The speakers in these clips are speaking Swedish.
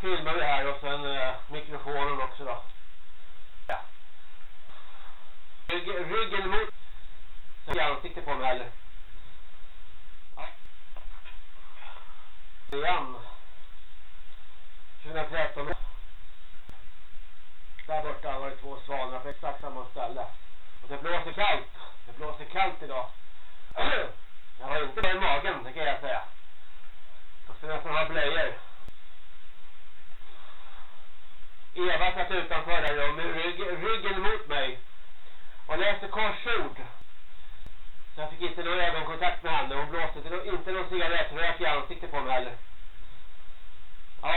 filmar vi här och sen eh, mikrofonen också då. Ja. Rygg, ryggen mot i ansiktet på mig eller? Nej. Igen. 2013. Där borta var det två svanar på exakt samma ställe. Och det blåser kallt. Det blåser kallt idag. Jag har inte det i magen, det kan jag säga. Jag ska nästan ha blöjor. Eva satt utanför där och med rygg, ryggen mot mig. Och läste korsord. Så jag fick inte någon ögonkontakt med henne. Hon blåste inte, inte någon cigarettrök i ansiktet på mig heller. Ja,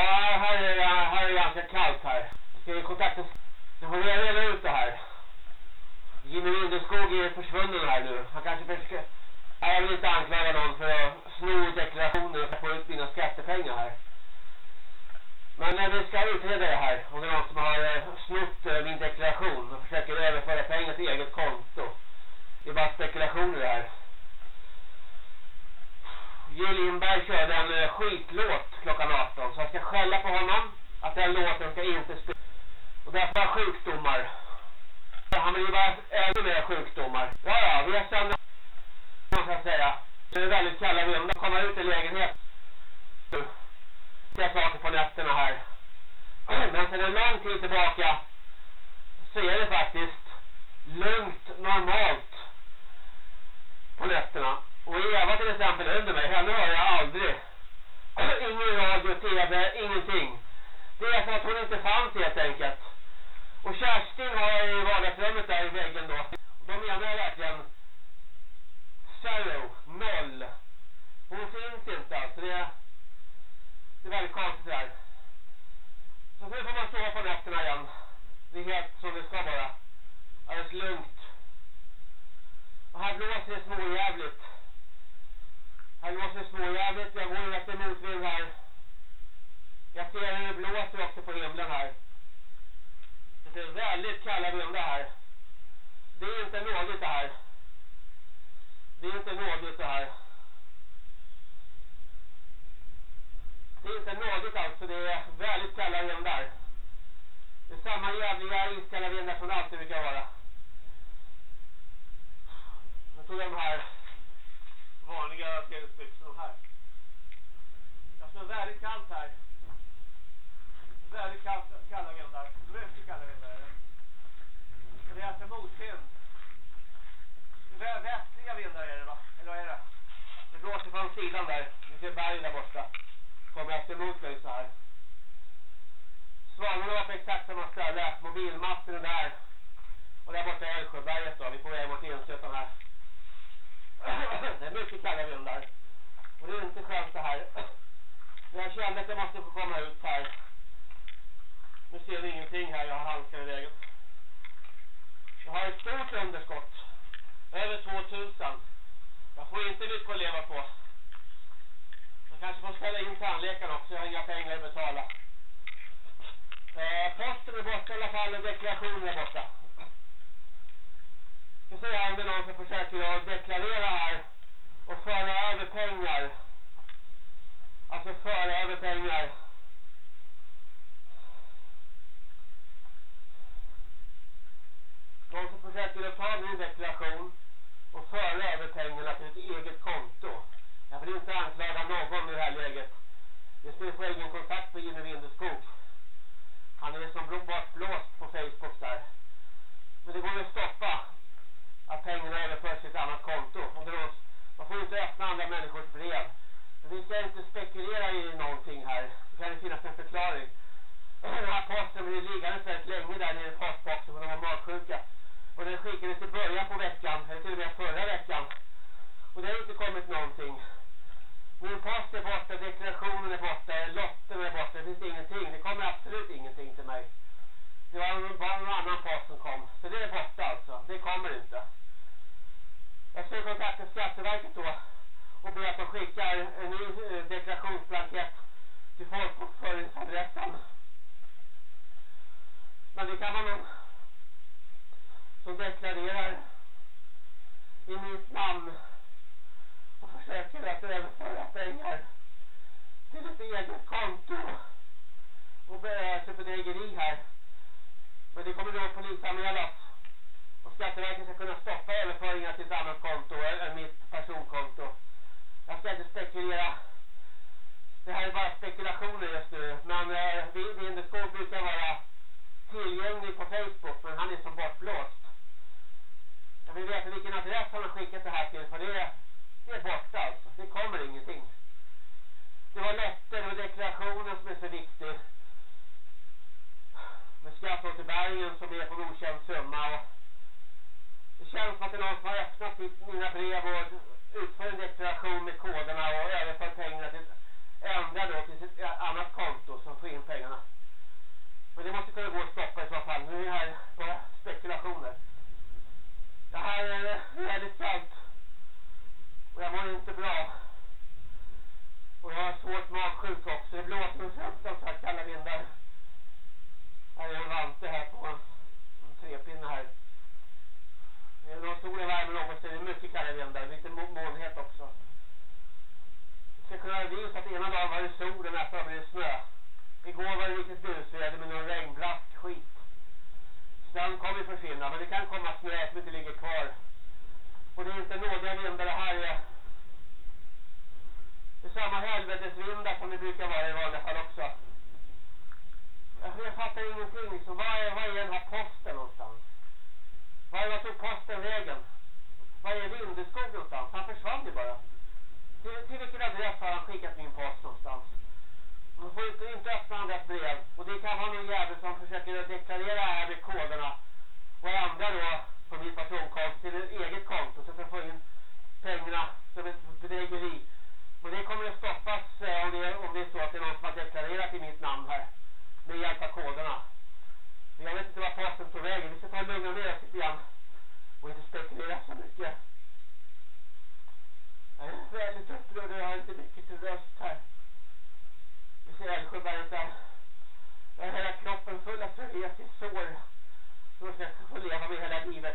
här är, här är det ganska kallt här. Ska vi kontakta... Nu får vi reda ut det här. Jimmy Lindeskog är försvunnen här nu. Han kanske försöker... Jag vill inte anklaga någon för att sno deklarationer och få ut mina skattepengar här. Men när vi ska utreda det här, om det är någon som har eh, snott eh, min deklaration och försöker överföra pengar till eget konto. Det är bara spekulationer här. Jill Lindberg körde en skitlåt klockan 18 så jag ska skälla på honom att den låten ska inte spela. Och därför har sjukdomar. Han blir bara ännu mer sjukdomar. Ja, ja, vi har sönder man jag säga. Det är väldigt kalla vindar. Komma ut i lägenhet. Jag saker på nätterna här. Men sedan en lång tid tillbaka så är det faktiskt lugnt, normalt på nätterna. Och Eva till exempel under mig, henne hör jag aldrig. Ingen radio, tv, ingenting. Det är för att hon inte fanns helt enkelt. Och Kerstin har jag i vardagsrummet där i väggen då. Och då menar jag verkligen zero, noll. Hon finns inte alltså. Det är, det är väldigt konstigt där. Så nu får man sova på nätterna igen. Det är helt som det ska vara. Alldeles lugnt. Och här blåser det småjävligt. Här blåser det småjävligt. Jag går efter motvind här. Jag ser hur det blåser också på himlen här. Det är väldigt kalla vindar här. Det är inte nådigt det här. Det är inte nådigt det här. Det är inte nådigt alltså. Det är väldigt kalla vindar. Det är samma jävliga iskalla vindar som det alltid brukar vara. Jag tog de här vanliga skrädesbyxorna här. Det är alltså väldigt kallt här. Väldigt kallt, kalla vindar. Mycket kalla vindar är det. Det är alltså motvind. Västliga vindar är det va? Eller vad är det? Det blåser från sidan där. Vi ser bergen där borta. Kommer efter emot mig så här. Svanarna var på exakt samma ställe. Mobilmasten är där. Och där borta är Älvsjöberget då. Vi får väg mot Enköping här. Det är mycket kalla vindar. Och det är inte skönt det här. Men jag kände att jag måste få komma ut här. Nu ser ni ingenting här. Jag har handskar i vägen. Jag har ett stort underskott. Över 2000. Jag får inte mycket att leva på. Kanske får ställa in tandläkaren också. Jag har inga pengar att betala. Eh, posten är borta i alla fall och deklarationen är borta. Så ska jag om det är någon som försöker att deklarera här och föra över pengar. Alltså föra över pengar. Någon som försöker att ta min deklaration och föra över pengarna till ett eget konto. Jag vill inte anklaga någon i det här läget. Just nu får jag ingen kontakt med Jimmy Windeskog. Han är som blåst på Facebook där. Men det går att stoppa att pengarna överförs till ett annat konto. Det man får inte öppna andra människors brev. Men vi ska inte spekulera i någonting här. Det kan finnas en förklaring. Den här posten blir liggande väldigt länge där nere i postboxen för de var magsjuka. Och den skickades i början på veckan, eller till och med förra veckan. Och det har inte kommit någonting. Min post är borta, deklarationen är borta, lotten är borta, det finns ingenting. Det kommer absolut ingenting till mig. Det var bara någon annan post som kom. Så det är borta alltså, det kommer inte. Jag ska kontakta Skatteverket då och be att de skickar en ny eh, deklarationsblankett till folkbokföringsadressen. Men det kan vara någon som deklarerar i mitt namn och försöker att överföra pengar till ett eget konto. och sig bedrägeri här. Men det kommer då polisanmälas. Och Skatteverket ska kunna stoppa överföringar till ett annat konto än mitt personkonto. Jag ska inte spekulera. Det här är bara spekulationer just nu. Men eh, Vindeskog brukar vara tillgänglig på Facebook men han är som bortblåst. Jag vill veta vilken adress han har skickat det här till för det är, det är borta alltså. Det kommer ingenting. Det var lätter och deklarationen som är så viktig. Med skatteåterbäringen som är på en okänd summa. Och det känns som att det är någon som har öppnat mina brev och utför en deklaration med koderna och överför pengarna till ändra då till sitt annat konto som får in pengarna. Men det måste kunna gå att stoppa i så fall. Nu är det här bara spekulationer. Det här är väldigt kallt. Och jag mår inte bra. Och jag har svårt magsjuk också. Det blåser en fruktansvärt kalla vindar. Här är en vante här på en, trepinne här. Det är någon solen värmer något så är det mycket kalla vindar. Lite molnhet också. Det ska kunna bli så att ena dagen var det sol och nästa var blir det snö. Igår var det riktigt busväder med någon regnblask skit. Snön kommer försvinna men det kan komma snö som inte ligger kvar. Och det är inte nådiga vindar det här är. Det är samma helvetesvindar som det brukar vara i vanliga fall också. Jag fattar ingenting liksom. Vad är, vad är den här posten någonstans? Var är tog posten vägen? Var är Vindeskog någonstans? Han försvann ju bara. Till, till vilken adress har han skickat min post någonstans? Man får inte, inte öppna andras brev. Och det kan vara någon jävel som försöker deklarera här med koderna. Och andra då på min personkonto till ett eget konto. Så att jag får in pengarna som ett bedrägeri. Men det kommer att stoppas eh, om, det, om det är så att det är någon som har deklarerat i mitt namn här. Med hjälp av koderna. Men jag vet inte vad posten tog vägen. Vi ska ta och lugna ner oss lite grann. Och inte spekulera så mycket. Jag är väldigt upprörd och jag har inte mycket till röst här. Vi ser Älvsjöberget där. Jag har hela kroppen full av psoriasis sår. Som jag ska få leva med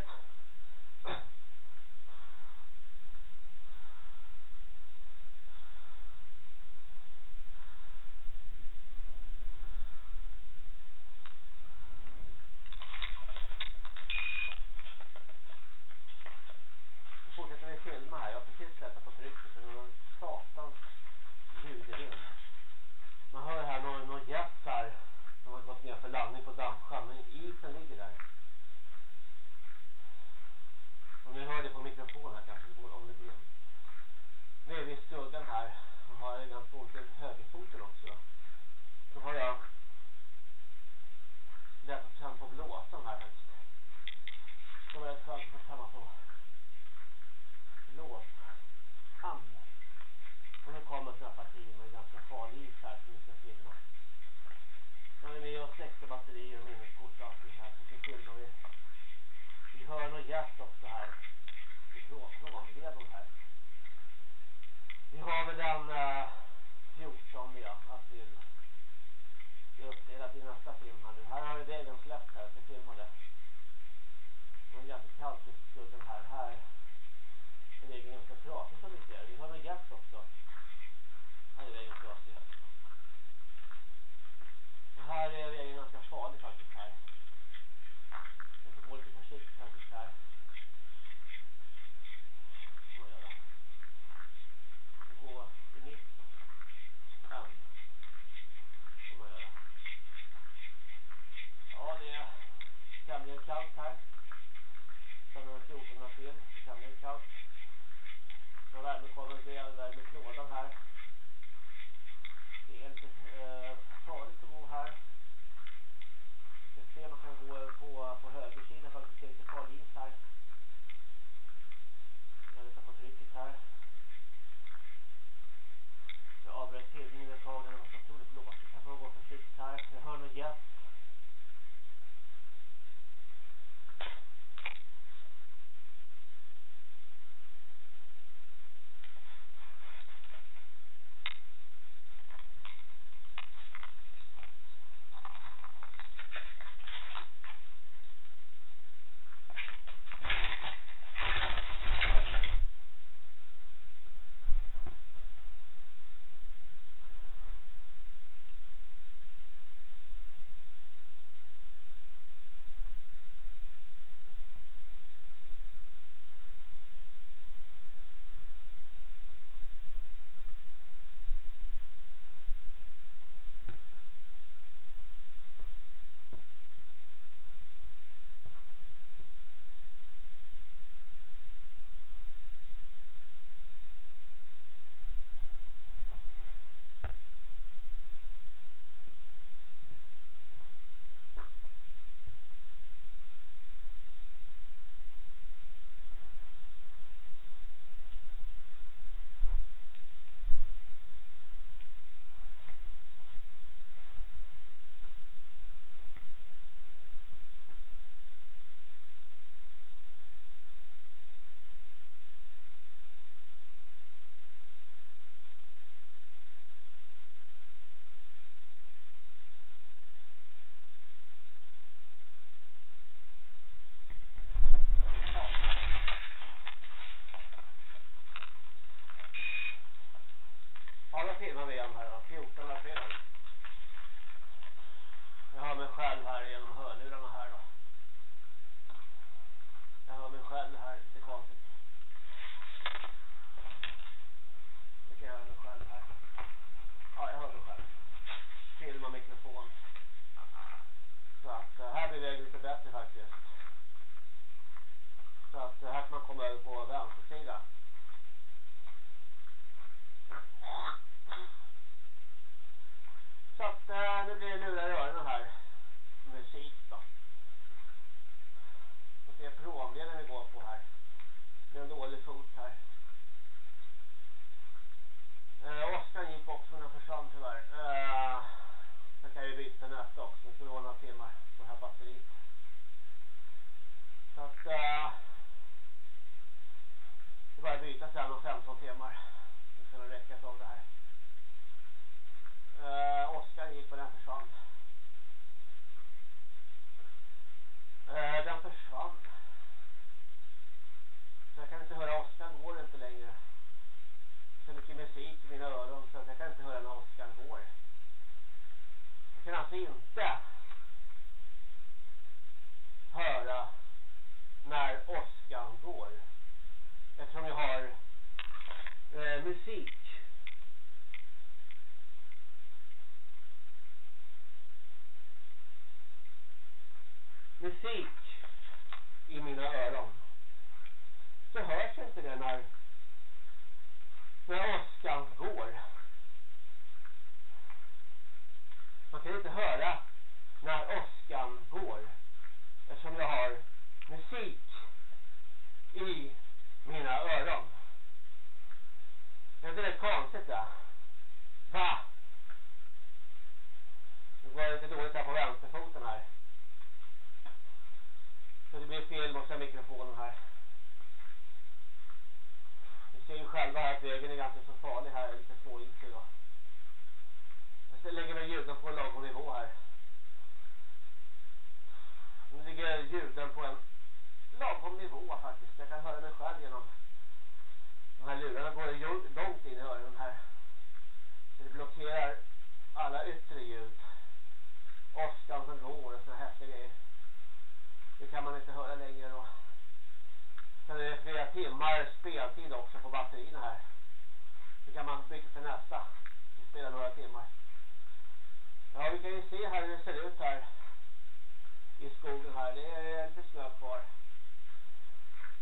är kvar.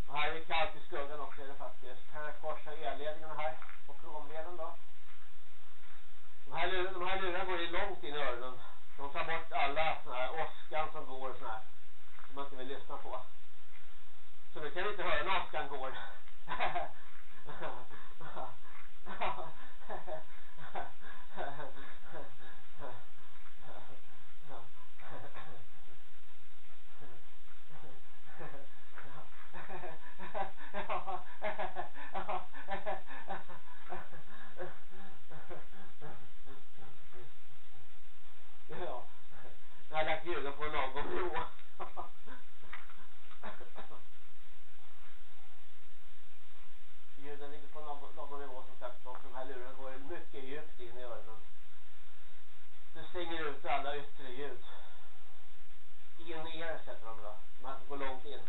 Och här är det kallt i skuggan också är det faktiskt. Här korsar elledningarna här på kromleden då. De här, de här lurarna går ju långt in i öronen. De tar bort alla såna här åskan som går och såna här som man inte vill lyssna på. Så nu kan vi inte höra när åskan går. ja, jag har lagt ljuden på en lagom nivå. Ljuden ligger på någon, nivå som sagt och de här lurarna går mycket djupt in i öronen. Det stänger ut alla yttre ljud. In i er sätter de då. De här som går långt in.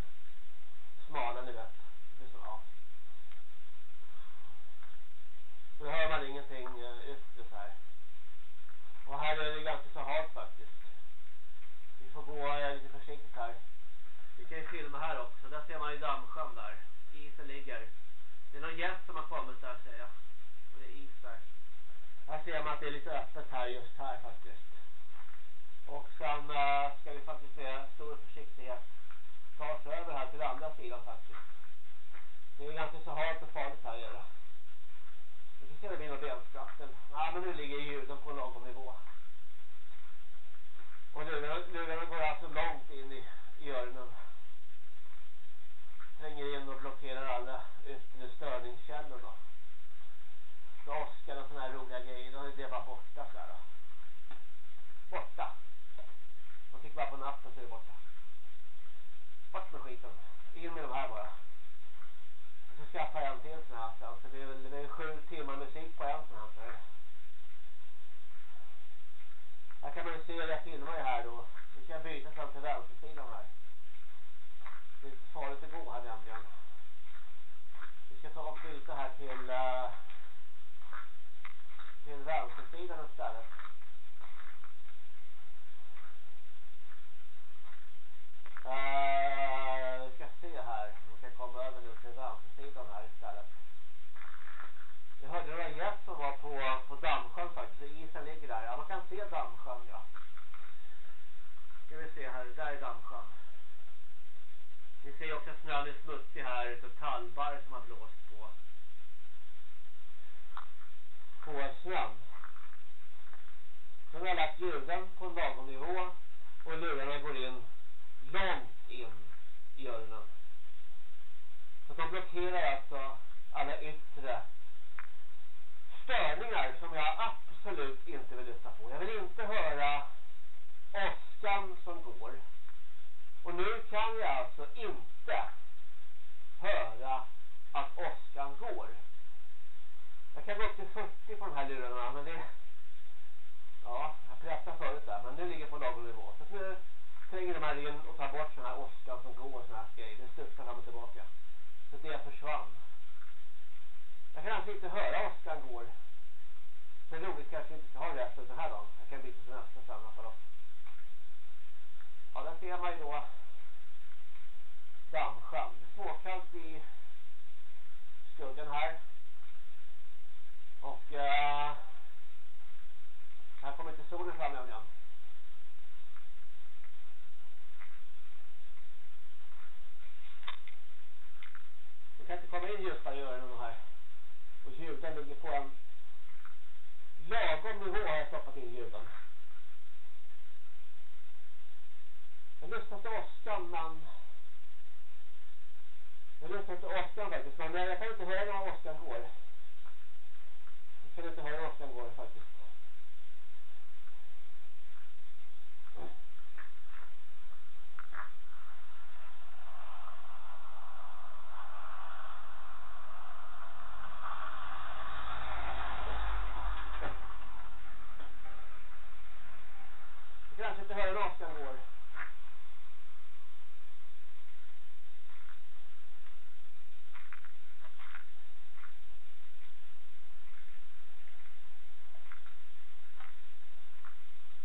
Smala ni vet. Det är så, ja. Så då hör man ingenting yttre så här. Och här är det ganska så halt faktiskt. Vi får gå lite försiktigt här. Vi kan ju filma här också. Där ser man ju dammsjön där. Isen ligger. Det är någon gäst som har kommit där säger jag. Och det är is där. Här ser man att det är lite öppet här just här faktiskt. Och sen uh, ska vi faktiskt med stor försiktighet ta oss över här till andra sidan faktiskt. Det är ganska så halt och farligt här är det. Vi det bli några. Ja men nu ligger ljuden på lagom nivå. Och lurarna går alltså långt in i, i öronen. Tränger in och blockerar alla yttre störningskällor då. Så och såna här roliga grejer, då är det bara borta så här då. Borta. Man trycker bara på natten så är det borta. Bort med skiten. In med de här bara så skaffa en till snack. Alltså det är väl det är sju timmar musik på en sån Här Här kan man ju se hur jag filmar här då. Vi kan byta fram till vänstersidan här. Det är lite farligt att gå här nämligen. Vi ska ta och byta här till eh, till vänstersidan istället. Uh, även upp över nu till dammsidan här istället. Jag hörde några gäss som var på, på Dammsjön faktiskt. Isen ligger där. Ja, man kan se Dammsjön, ja. Ska vi se här. Där är Dammsjön. Ni ser också att snön är smutsig här utav talbar som har blåst på. På snön. Sen har jag lagt ljuden på en lagom nivå och lurarna går in långt in i öronen. Så de blockerar alltså alla yttre störningar som jag absolut inte vill lyssna på. Jag vill inte höra åskan som går. Och nu kan jag alltså inte höra att åskan går. Jag kan gå upp till 40 på de här lurarna men det ja, jag pressade förut där men nu ligger på lagom nivå. Så nu tränger de här in och tar bort sådana här åskan som går och sådana här grejer. Det studsar fram och tillbaka. Så det försvann. Jag kan alltså inte höra åskan går. Så roligt kanske inte ska ha resten den här dagen. Jag kan byta till nästa samma apparat. Ja, där ser man ju då dammsjön. Det är småkallt i skuggan här. Och uh, här kommer inte solen fram nämligen. Igen. Kan inte komma in ljusare i öronen här. Och ljuden ligger på en lagom nivå har jag stoppat in ljuden. Jag lyssnar till åskan men jag lyssnar till åskan faktiskt men jag kan inte höra när åskan går. Jag kan inte höra när åskan går faktiskt. Kanske inte höra när åskan går.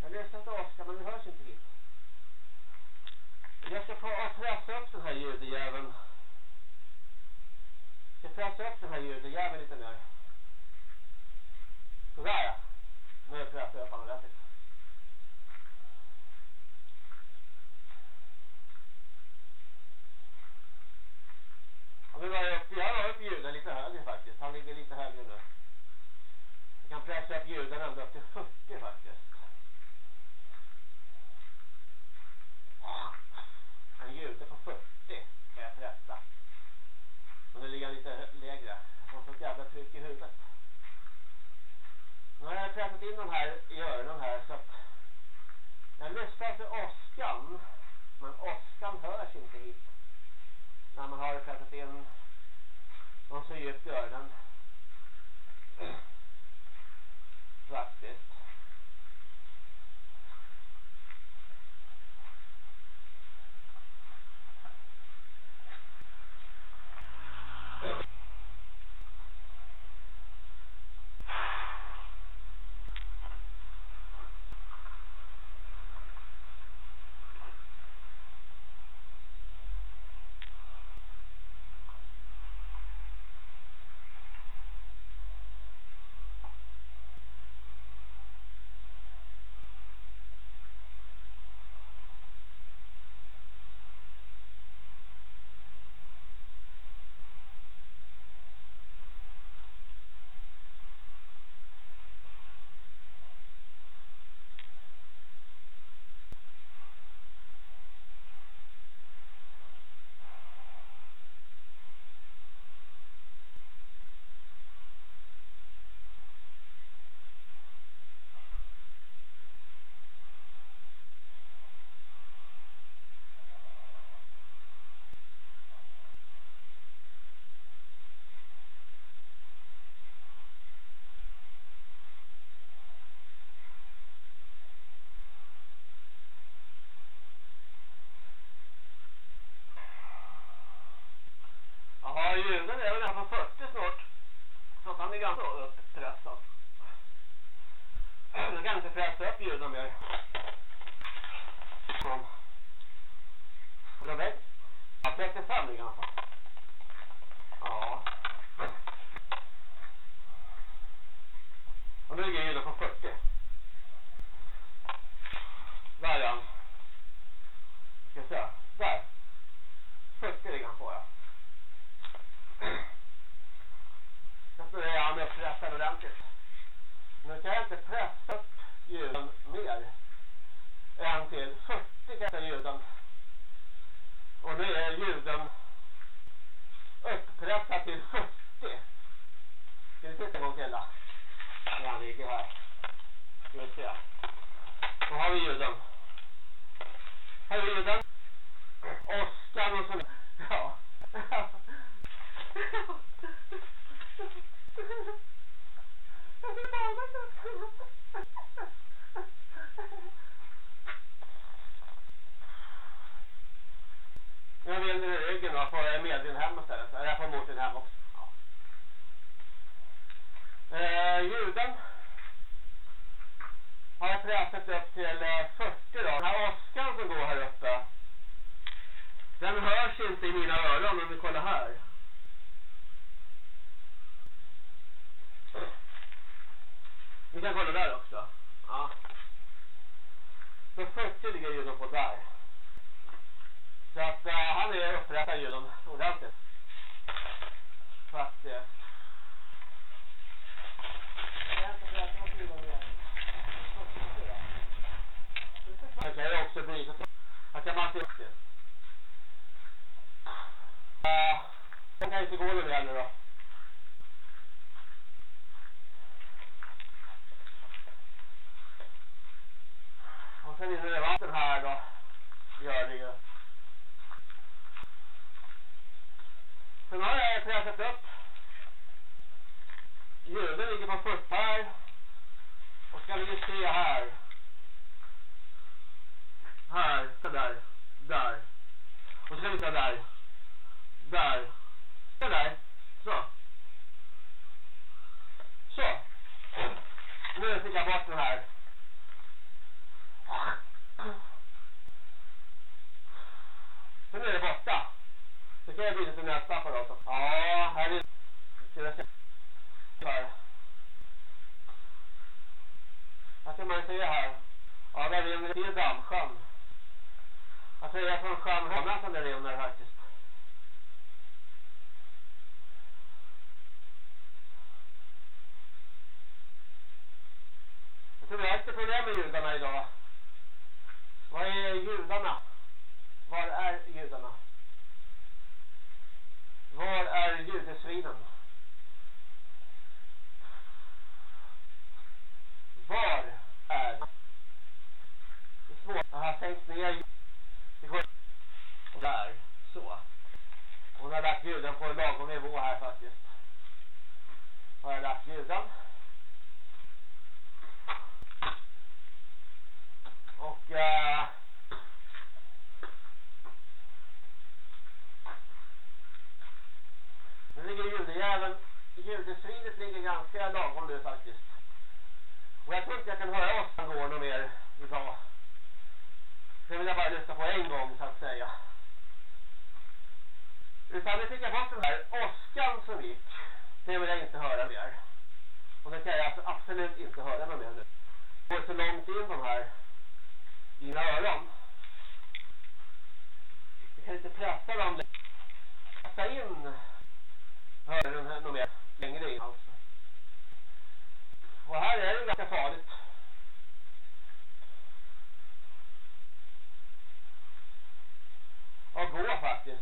Jag lyssnar till Oskar men det hörs inte hit. Jag ska ta och pressa upp den här ljudjäveln. Jag ska pressa upp den här ljudjäveln lite mer.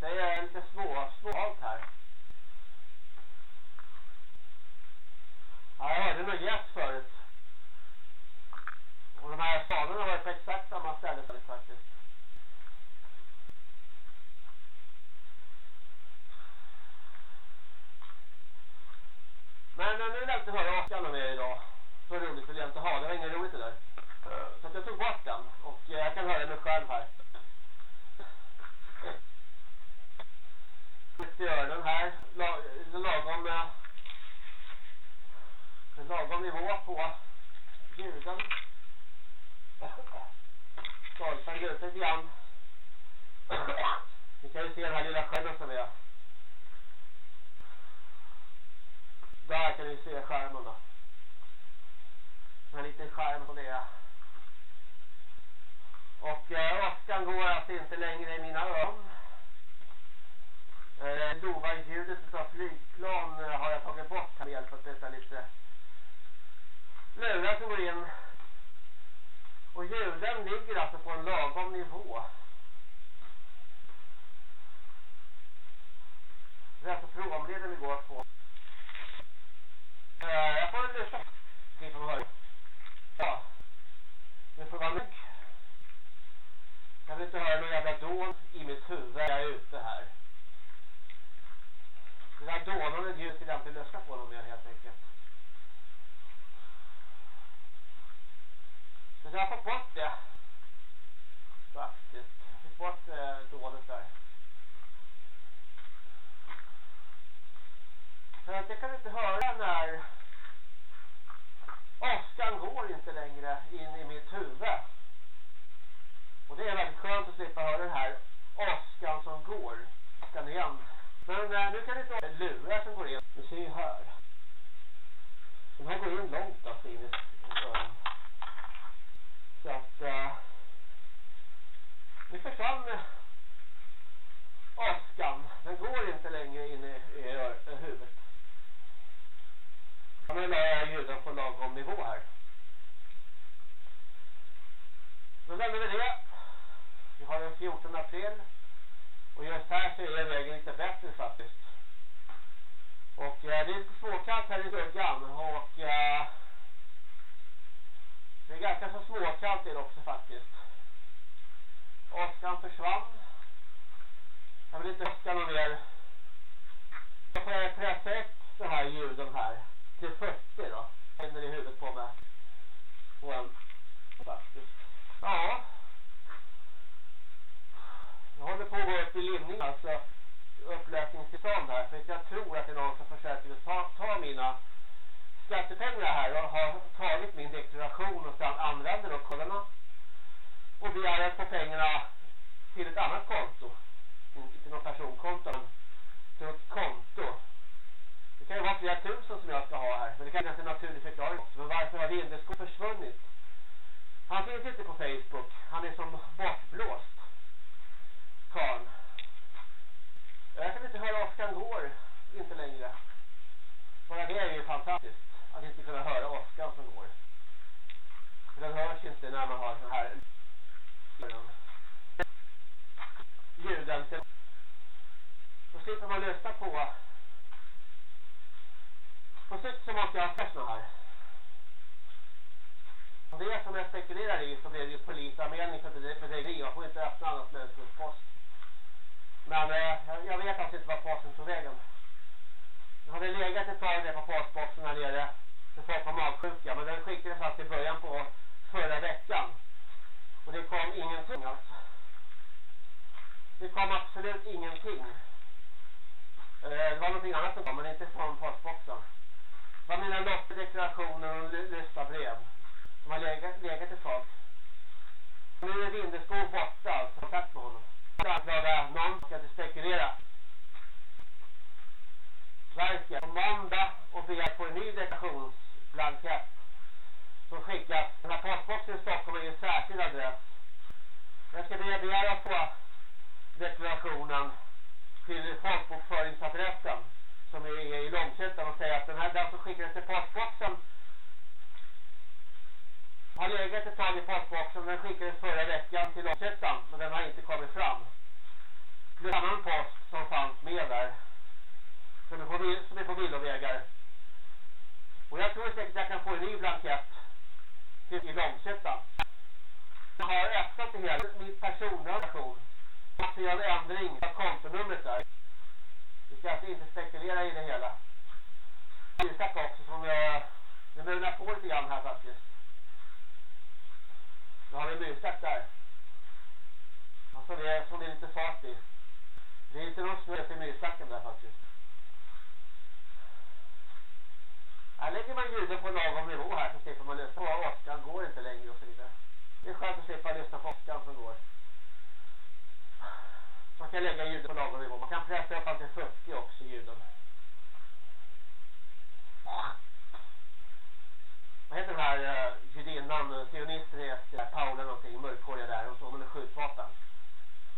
Gå. Det är lite små, här. Nu la ljuden på lagom nivå här. Då lämnar vi det. Vi har den 14 april. Och just här så är vägen lite bättre faktiskt. Och eh, det är lite småkallt här i skuggan. Och eh, det är ganska så småkallt det också faktiskt. Åskan försvann. Jag vill inte åska någon mer. Då får jag pressa upp de här ljuden här till 40 då. Händer i huvudet på mig. Och en faktiskt. Ja. Jag håller på att gå upp i limning alltså upplösningstillstånd här. För jag tror att det är någon som försöker ta, ta mina skattepengar här och har tagit min deklaration och sedan använder de kollarna och begär att få pengarna till ett annat konto. Inte någon personkonto men till ett konto det kan ju vara flera tusen som jag ska ha här. Men det kan finnas en naturlig förklaring också. Men varför har Vindeskog försvunnit? Han finns inte på Facebook. Han är som bortblåst. Karl. Jag kan inte höra Oskar går. Inte längre. Bara det är ju fantastiskt. Att inte kunna höra Oskar som går. För den hörs inte när man har sån här ljuden. Då slipper man lyssna på på sikt så måste jag ha sett här. Och det som jag spekulerar i så blir det ju polisanmälning för bedrägeri. Jag får inte öppna annars människors post. Men eh, jag vet alltså inte var posten tog vägen. Jag hade legat ett tag där på postboxen här nere för folk var magsjuka. Men den skickades alltså i början på förra veckan. Och det kom ingenting alltså. Det kom absolut ingenting. Eh, det var någonting annat som kom men inte från postboxen var mina lottdeklarationer och lösa brev som har legat, legat ett tag. Nu är Vindeskog borta, alltså kontakt med honom. Jag anklagar någon ska inte spekulera. Verket på måndag och begär på en ny deklarationsblankett som skickas. Den här postboxen i Stockholm är en särskild adress. Jag ska begära att få deklarationen till folkbokföringsadressen som är i Långshyttan och säger att den här den som skickades till postboxen har legat ett tag i postboxen den skickades förra veckan till Långshyttan men den har inte kommit fram. Det är en annan post som fanns med där som är på, som är på villovägar. Och jag tror säkert att jag kan få en ny blankett till i Långshyttan. Jag har öppnat det hela, min personnummeration. Jag måste göra en ändring av kontonumret där. Vi ska alltså inte spekulera i det hela. Ursäkt också som jag... Det mular på lite grann här faktiskt. Nu har vi myrstack där. Alltså det som det är lite fart i. Det är inte någon snö till myrstacken där faktiskt. Här lägger man ljuden på lagom nivå här så slipper man lyssna på åskan går inte längre och så vidare. Det är skönt att slippa lyssna på åskan som går. Man kan lägga ljuden på lagom nivå. Man kan pressa upp till 40 också ljuden. Vad heter den här eh, uh, judinnan, sionisten eh, heter eh, Paula någonting, mörkhåriga där. Hon står med skjutvapen.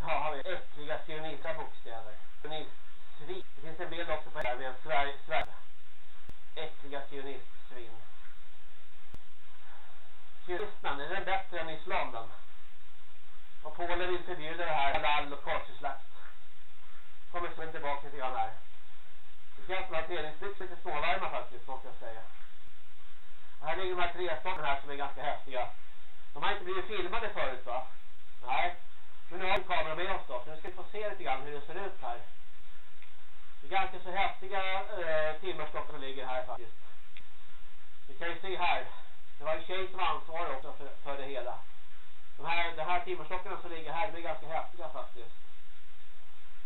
Ja, har vi äckliga sionistiska bokstäver. Sionistsvin. Det finns en bild också på det här med en Sverige. Sverige. Äckliga sionistsvin. Sionismen, är den bättre än islam den? Och Polen vill förbjuda det här halal och korseslakt. Kommer sen tillbaka lite grann här. Det känns som att reningsbyxor lite småvarma faktiskt, måste jag säga. Och här ligger de här tre stockarna här som är ganska häftiga. De har inte blivit filmade förut va? Nej. Men nu har vi kameran med oss då, så nu ska vi få se lite grann hur det ser ut här. Det är ganska så häftiga eh, timmerstockar ligger här faktiskt. Vi kan ju se här. Det var en tjej som ansvarade också för, för det hela. De här, de här timmerstockarna som ligger här, de är ganska häftiga faktiskt.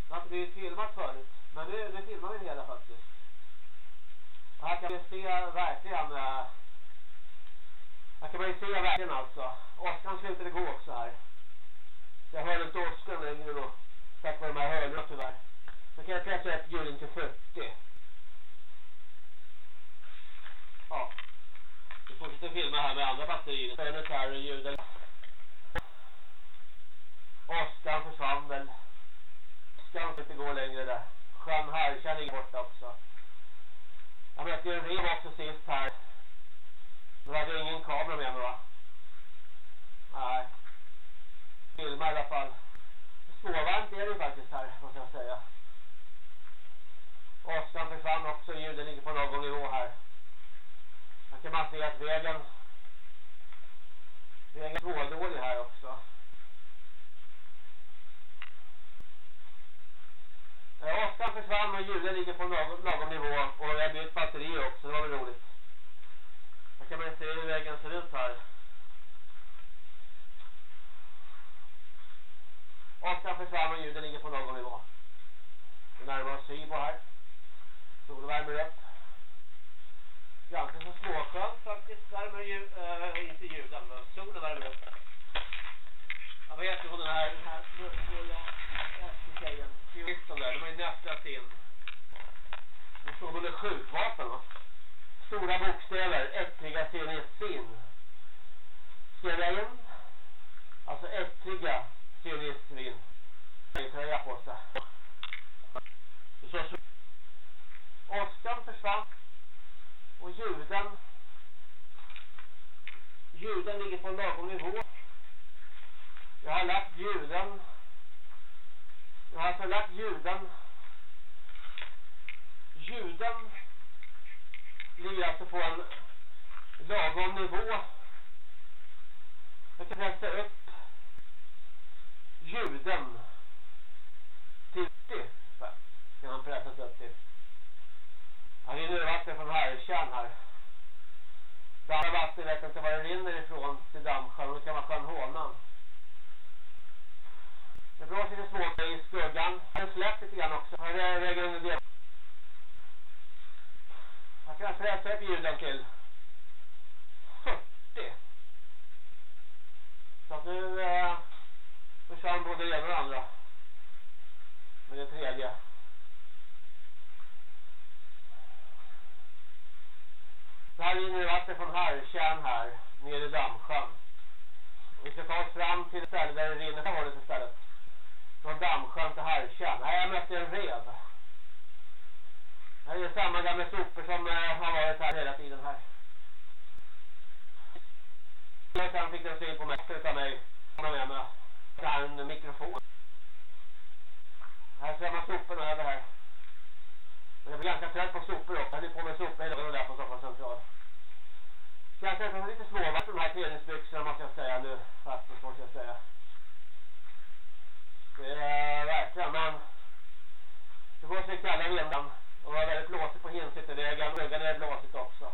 Det har inte blivit filmat förut. Men nu, nu filmar vi det hela faktiskt. Och här kan vi se verkligen... Eh, här kan man ju se verkligen alltså. Åskan slutade gå också här. Jag hör inte åskan längre då. Tack vare de här hörnorna tyvärr. Så kan jag pressa ett hjuling till 40. Ja. Vi fortsätter filma här med andra batterier. Stället här och ljudet. Åskan försvann väl. Åskan inte gå längre där. Sjön Härkärr ligger borta också. Jag mötte en rev också sist här. Nu hade jag ingen kamera med mig va? Nej. Filma i alla fall. Småvarmt är det faktiskt här, måste jag säga. Åskan försvann också, ljuden ligger på någon nivå här. Här kan man se att vägen vägen är dålig här också. Åskan försvann och ljuden ligger på någon, någon nivå och jag har bytt batteri också, det var väl roligt. Här kan man se hur vägen ser ut här. Åskan försvann och ljuden ligger på någon nivå. Vi närmar oss Sybo här. Solen värmer upp. Ganska så småskönt faktiskt. Värmer ju, äh, inte ljuden, men solen värmer upp. Jag vad ju hon den här, den här lilla tjejen? Sionisten där, de har ju nästlat in. De stod under skjutvapen va? Stora bokstäver, äckliga sionistsvin. Skriva in. Alltså äckliga sionistsvin. Tröja på sig. Det står så. Åskan försvann. Och juden juden ligger på en lagom nivå. Jag har lagt juden jag har alltså lagt ljuden. Ljuden ligger alltså på en lagom nivå. Jag kan pressa upp ljuden till 50 Kan man pressas upp till. Jag rinner vatten från Härkärn här. Damm vatten vet inte var det rinner ifrån till Dammsjön. Det kan vara sjön Hånan. Det blåser lite svårt i skuggan. Den släppt lite grann också. Här är vägen under det. Här kan pressa upp ljuden till 40. Så att nu eh, försvann både det ena och det andra. Med det tredje. Så här rinner det vatten från Härkärn här. Nere i Dammsjön. Och vi ska ta oss fram till stället ställe där det rinner. Här hållet istället. Från Dammsjön till Härkärn. Här jag mötte en rev. Här är samma gamla sopor som eh, har varit här hela tiden här. Sen fick den syn på mig utav mig. Han med mig. Det här är en mikrofon. Här ser man soporna över här. Men jag blir ganska trött på sopor också. Jag höll på med sopor hela där på Stockholms central. Så jag sätter lite småvatt de här träningsbyxorna måste jag säga nu. Faktiskt måste jag säga. Eh, det är verkligen, men det var så kalla vinden och det var väldigt blåsigt på Hinsyttervägen. Det är blåsigt också.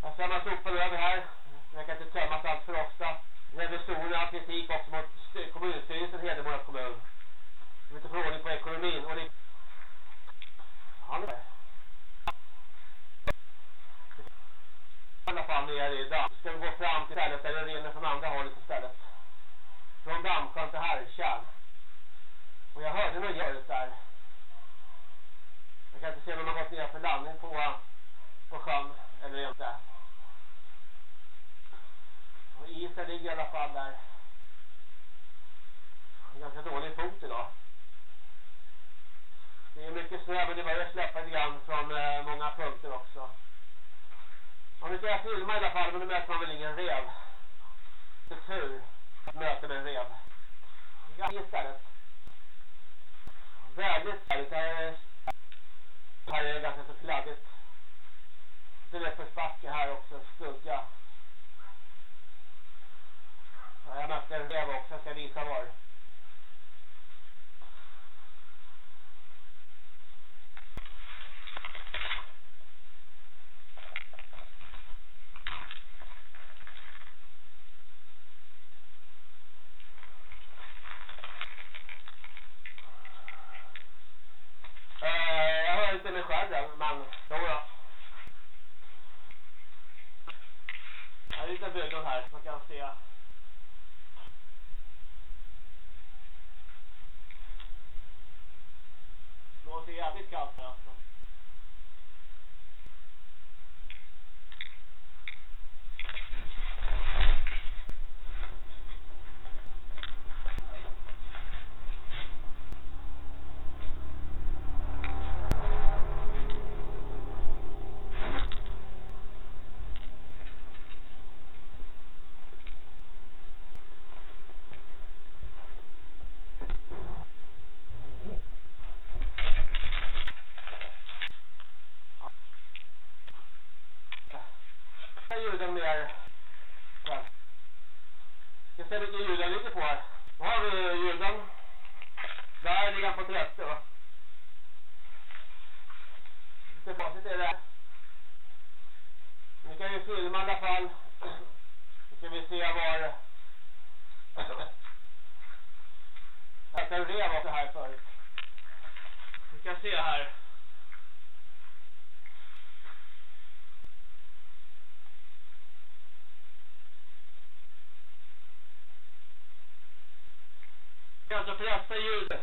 Och sen man sopade över här. Det kan inte tömmas allt för ofta. Revisorerna har kritik också mot kommunstyrelsen Hedemora kommun. De inte får ordning på ekonomin. Och det... Ja, alla fall nere i damm. Ska vi gå fram till stället där det rinner från andra hållet istället. Från Dammsjön till Härkärn. Och jag hörde någon ljud där. Jag kan inte se om de har gått ner för landning på, på sjön eller inte. Och isen ligger i alla fall där. Ganska dålig fot idag. Det är mycket snö men det börjar släppa lite grann från eh, många punkter också. Om vi ska filma i alla fall men nu möter man väl ingen rev. Det är tur Möte med en rev. Ja, istället. Väldigt härligt. Här är det ganska så kladdigt. Det är försbacke här också, skugga. Ja, jag mötte en rev också, jag ska visa var. bögen här som kan se. Det låter jävligt kallt här alltså. Ampliar Saída.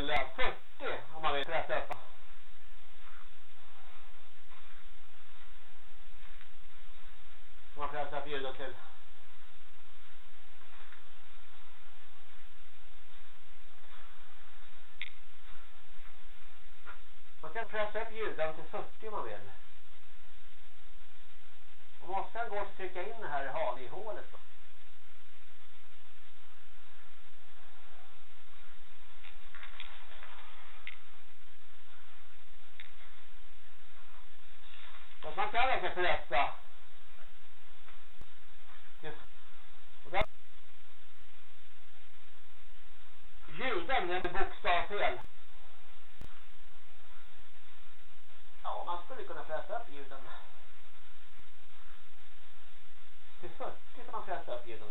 Till 70 om man vill alltså pressa upp. Man pressar upp till Man kan pressa upp ljuden till 40 om man vill. Och måste han gå och trycka in det här i hålet då. Så man kan verkligen pressa. Ljuden är bokstavsfel. skulle kunna fräsa upp ljuden. Till 40 kan man fräsa upp ljuden.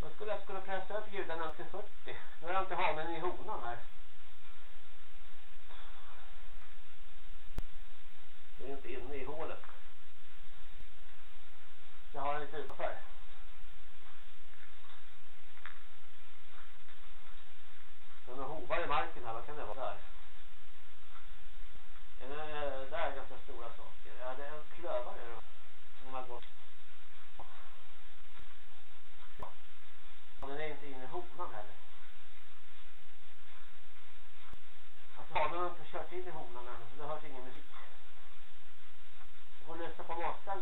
Man skulle alltså kunna pressa upp ljuden till 40. Nu har jag inte hanen i honan här. Det är inte inne i hålet. Jag har den lite utanför. Den har hovar i marken här, vad kan det vara där? Är det, där är ganska stora saker. Ja, det är en klövare då. Som har gått. Ja. Den är inte inne i honan heller.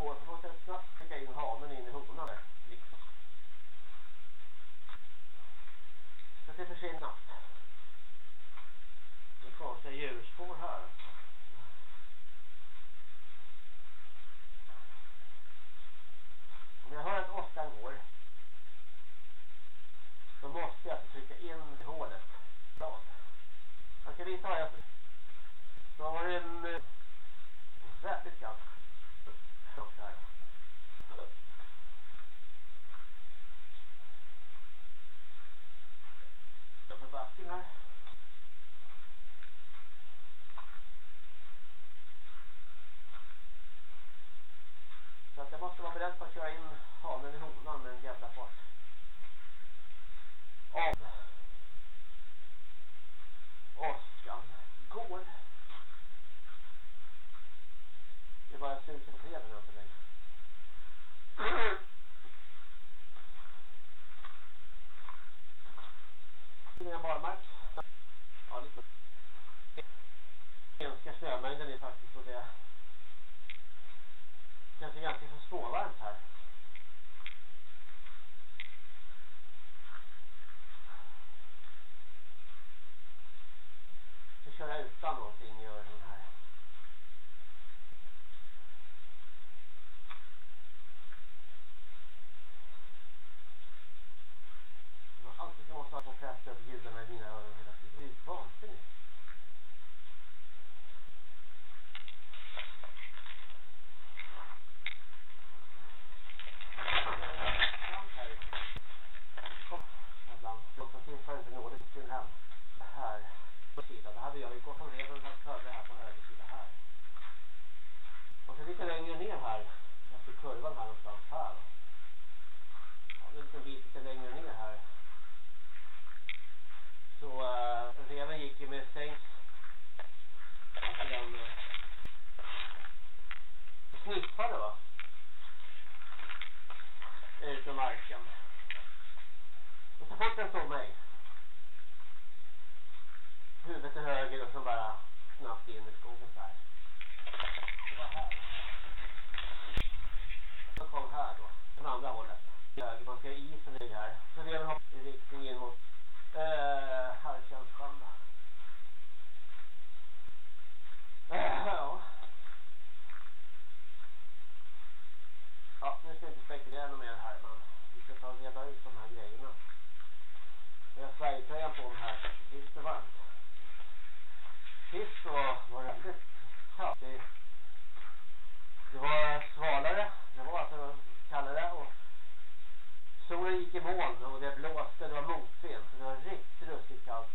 går så måste jag snabbt skicka in hanen in i honan där. Liksom. Så det försvinner snabbt. Det är konstiga djurspår här. Om jag hör att åskan går så måste jag alltså trycka in hålet. Blad. Jag ska visa vad jag så var det en eh, väldigt gammalt här. Uppe backen här. Så lätt jag att köra in hanen i honan med en jävla fart. Om åskan går. Det är bara susen på träden än så länge. Inga barmark. Ja, lite. Ganska snömängden är faktiskt och det känns ganska så småvarmt här. Jag utan någonting i öronen här. Jag alltid måste ha på frästa upp ljuden i mina öron hela tiden. Det är ju vansinnigt. Låt oss införa inte nådigt till hem här på sidan. Det hade jag ju gått som redan här före här på höger sida här. Och så lite längre ner här efter kurvan här någonstans här. Ja, det är en liten bit lite längre ner här. Så uh, reven gick ju med stängs och den uh, sniffade va? Ut ur marken. Och så fort den såg mig huvudet till höger och så bara snabbt in i skogen så här. Det var här. Jag kom här då, från andra hållet. Höger, man ska isen ligga här. Så reven hoppade i riktning in mot äh, Harkjärnsjön då. Äh, ja. Ja, nu ska vi inte spekulera något mer här, men vi ska ta och reda ut de här grejerna. Jag har Sverigetröjan på mig här, det är lite varmt. Sist så var det väldigt kallt. Det, det var svalare, det var alltså kallare och solen gick i moln och det blåste, det var motvind så det var riktigt ruskigt kallt.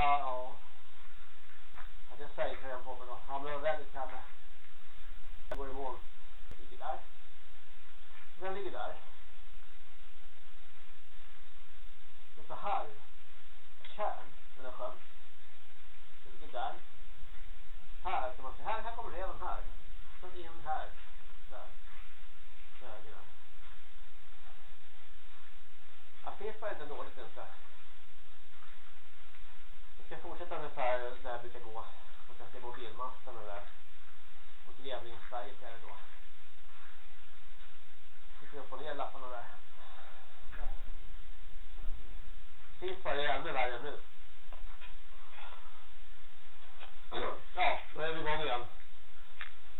Ja, ja, Det säger Sverigetröjan på mig då. Ja, men det var väldigt kallt. Jag går i moln. Den ligger där. Den ligger där. Och så här. Kärn. Den är skön. Den ligger där. Här kan man se. Här, här kommer reven här. Sen in här. Där. Där. Ja, fisk inte dåligt inte. Ska fortsätta ungefär där jag brukar gå. Och jag ser mobilmasten och där. Och Grävlingsberget är det då. Vi ska få ner lapparna där. Sist var det ännu värre nu. Ja, då är vi igång igen.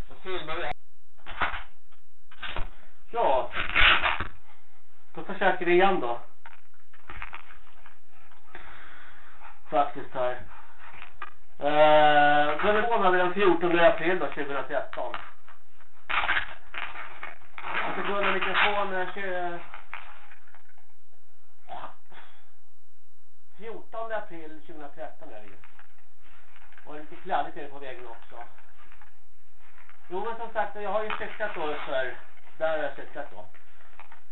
Då filmar vi här. Ja. Då försöker vi igen då. Faktiskt här. Eh, den månaden den 14 april då, 2013. Jag ska gå under mikrofon 14 april 2013 är det ju. Och lite kladdigt är det på vägen också. Jo men som sagt, jag har ju cyklat då för, där har jag cyklat då.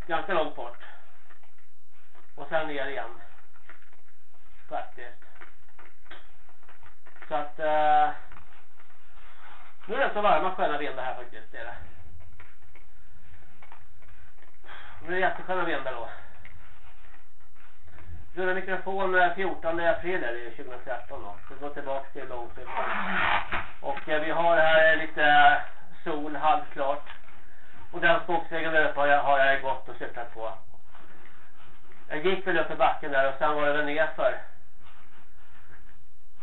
Ganska långt bort. Och sen ner igen. Faktiskt. Så att Eh, nu är det så varma sköna vindar här faktiskt. Det är det. Nu är det jättesköna vindar då. Rulla mikrofon eh, 14 april är det 2013 då. Så gå tillbaka till långsiktigt. Och eh, vi har här lite sol halvklart. Och den skogsvägen där uppe har jag, har jag gått och cyklat på. Jag gick väl upp i backen där och sen var det väl nerför.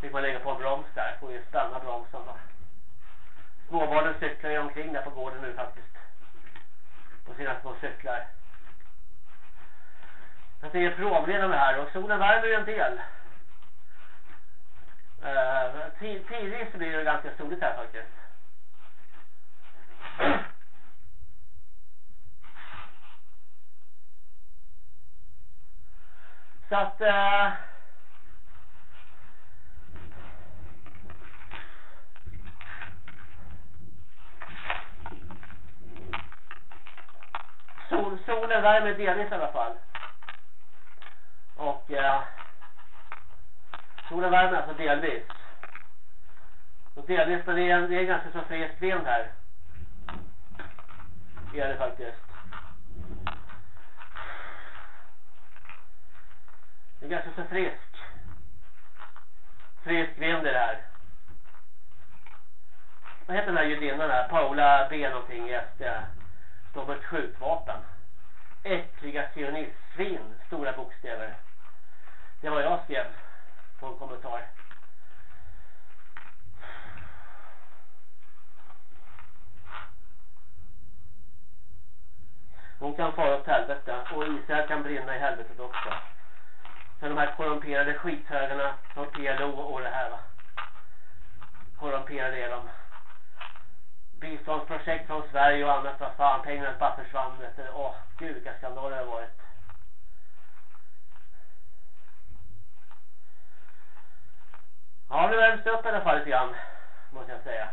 Fick man lägga på en broms där. Får ju stanna bromsen då. Småbarnen cyklar ju omkring där på gården nu faktiskt. På sina små cyklar. Så det är provledande här och solen värmer ju en del. Uh, tidvis blir det ganska soligt här faktiskt. Så att... Uh, sol, solen värmer delvis i alla fall. Och... eh. solen värmer alltså delvis. Och delvis, men det är, det är ganska så frisk vind här. Det är det faktiskt. Det är ganska så frisk. Frisk vind är det här. Vad heter den här judinnan här? Paula B någonting i SD som ett skjutvapen. Äckliga sionistsvin. Stora bokstäver. Det var jag skrev på en kommentar. Hon kan fara åt helvete och Israel kan brinna i helvetet också. För de här korrumperade skithögarna från PLO och det här va. Korrumperade är de. Biståndsprojekt från Sverige och annat, vad fan, pengarna bara försvann. Åh, gud vilka skandaler det har varit. Ja, nu värms det upp i alla fall lite grann, måste jag säga.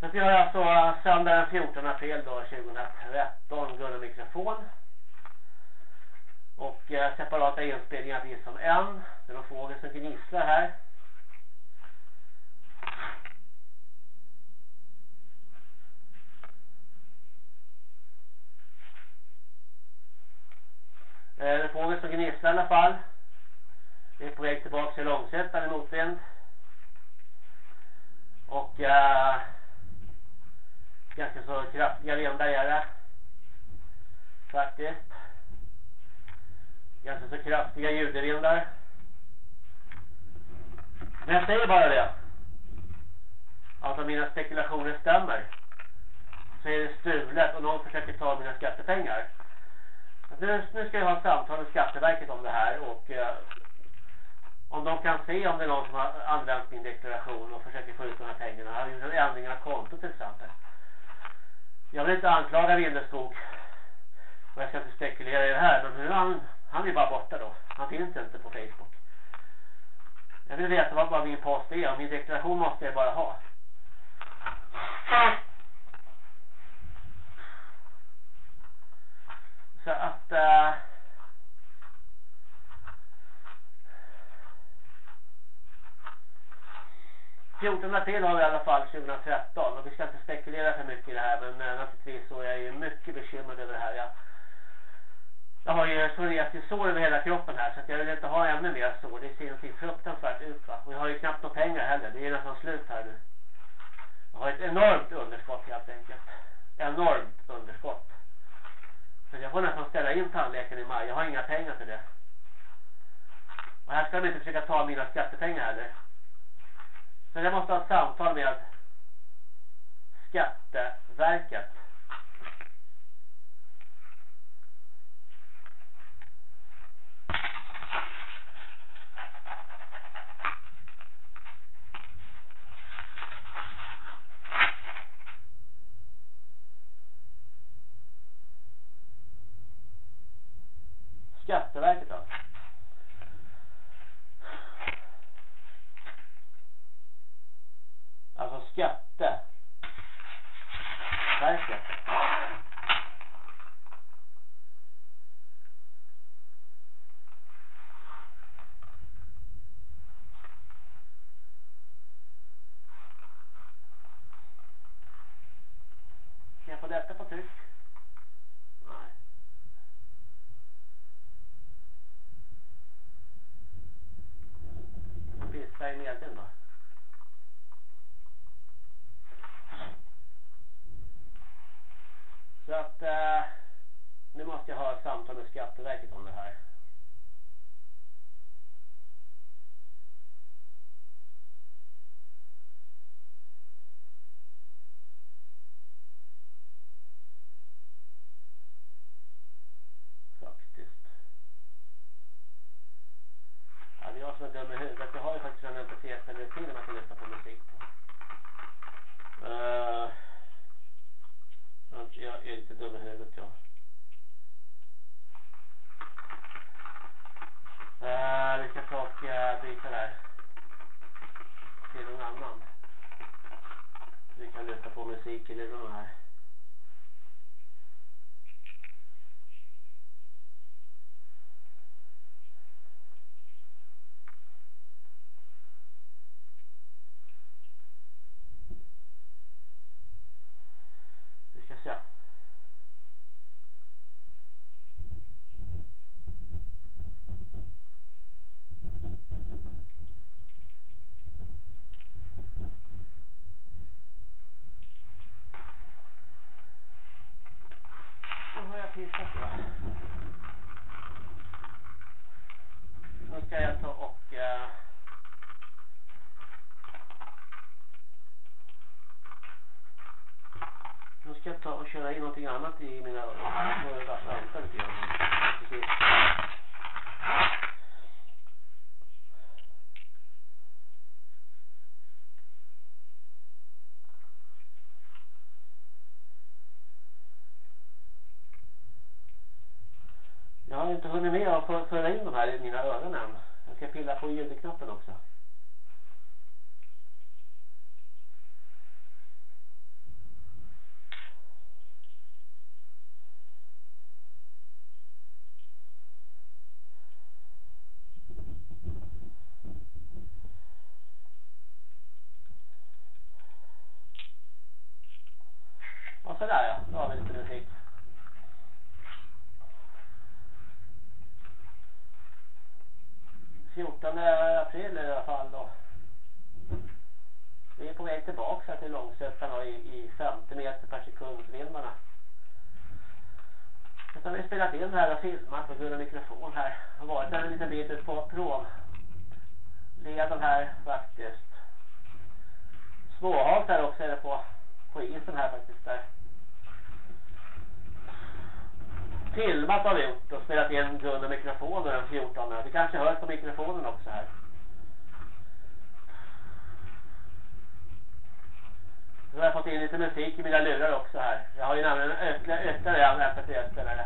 Så vi har alltså söndag den 14 april då 2013 Gunnar mikrofon. Och eh, separata inspelningar finns som en. Det är någon fågel som gnisslar här. Eh, en fågel som gnisslar i alla fall. Vi är på väg tillbaka till Långsättan i motvind. Och eh, ganska så kraftiga vindar är det. Faktiskt. Kanske så kraftiga ljudvindar. Men jag säger bara det. Att om mina spekulationer stämmer så är det stulet och någon försöker ta mina skattepengar. Nu, nu ska jag ha ett samtal med Skatteverket om det här och eh, om de kan se om det är någon som har använt min deklaration och försöker få ut de här pengarna. Jag har gjort en ändring av konto till exempel. Jag vill inte anklaga Vindeskog och jag ska inte spekulera i det här men hur han, han är bara borta då. Han finns inte på Facebook. Jag vill veta vad, bara min post är och min deklaration måste jag bara ha. Så att... Eh, uh, 14 april har vi i alla fall 2013 och vi ska inte spekulera för mycket i det här men uh, naturligtvis så är jag ju mycket bekymrad över det här. Jag, jag har ju psoriasis sår över hela kroppen här så att jag vill inte ha ännu mer sår. Det ser någonting fruktansvärt ut va. Och jag har ju knappt några pengar heller. Det är nästan slut här nu. Jag har ett enormt underskott helt enkelt. Enormt underskott. Så jag får nästan ställa in tandläkaren i maj. Jag har inga pengar till det. Och här ska de inte försöka ta mina skattepengar heller. Så jag måste ha ett samtal med Skatteverket. Skatteverket jag är medlem då. Så att eh, nu måste jag ha ett samtal med Skatteverket om det här. sådär ja. Då har vi lite musik. Fjortonde april i alla fall då. Vi är på väg tillbaka till långsötarna i, i 50 meter per sekund filmarna. Sen har vi spelat in här och filmat på grund av mikrofon här. Har varit en liten bit ut på provleden här faktiskt. Småhalt här också är det på, på isen här faktiskt där. filmat har vi gjort och spelat in grunden mikrofoner den 14. Det kanske hörs på mikrofonen också här. Nu har jag fått in lite musik i mina lurar också här. Jag har ju nämligen ytterligare en mp3-spelare.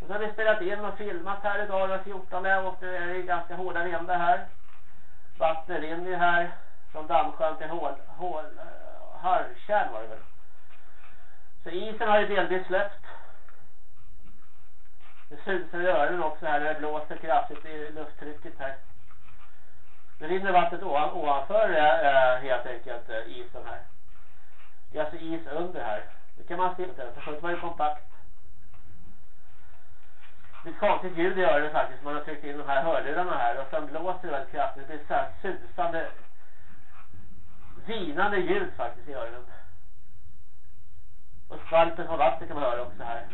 Och så har vi spelat in och filmat här idag den 14 och det är ganska hårda vindar här. Vattnet rinner ju här från dammsjön till hål, hål, harrkärn var det väl. Så isen har ju delvis släppt. Det susar i öronen också här när det blåser kraftigt i lufttrycket här. Det rinner vattnet ovan, ovanför äh, helt enkelt eh, isen här. Det är alltså is under här. Det kan man se inte. Förut var det kompakt. Det är ett konstigt ljud i öronen faktiskt. Man har tryckt in de här hörlurarna här och sen blåser det väldigt kraftigt. Det blir så här susande vinande ljud faktiskt i öronen. Och skvalpet från vatten kan man höra också här.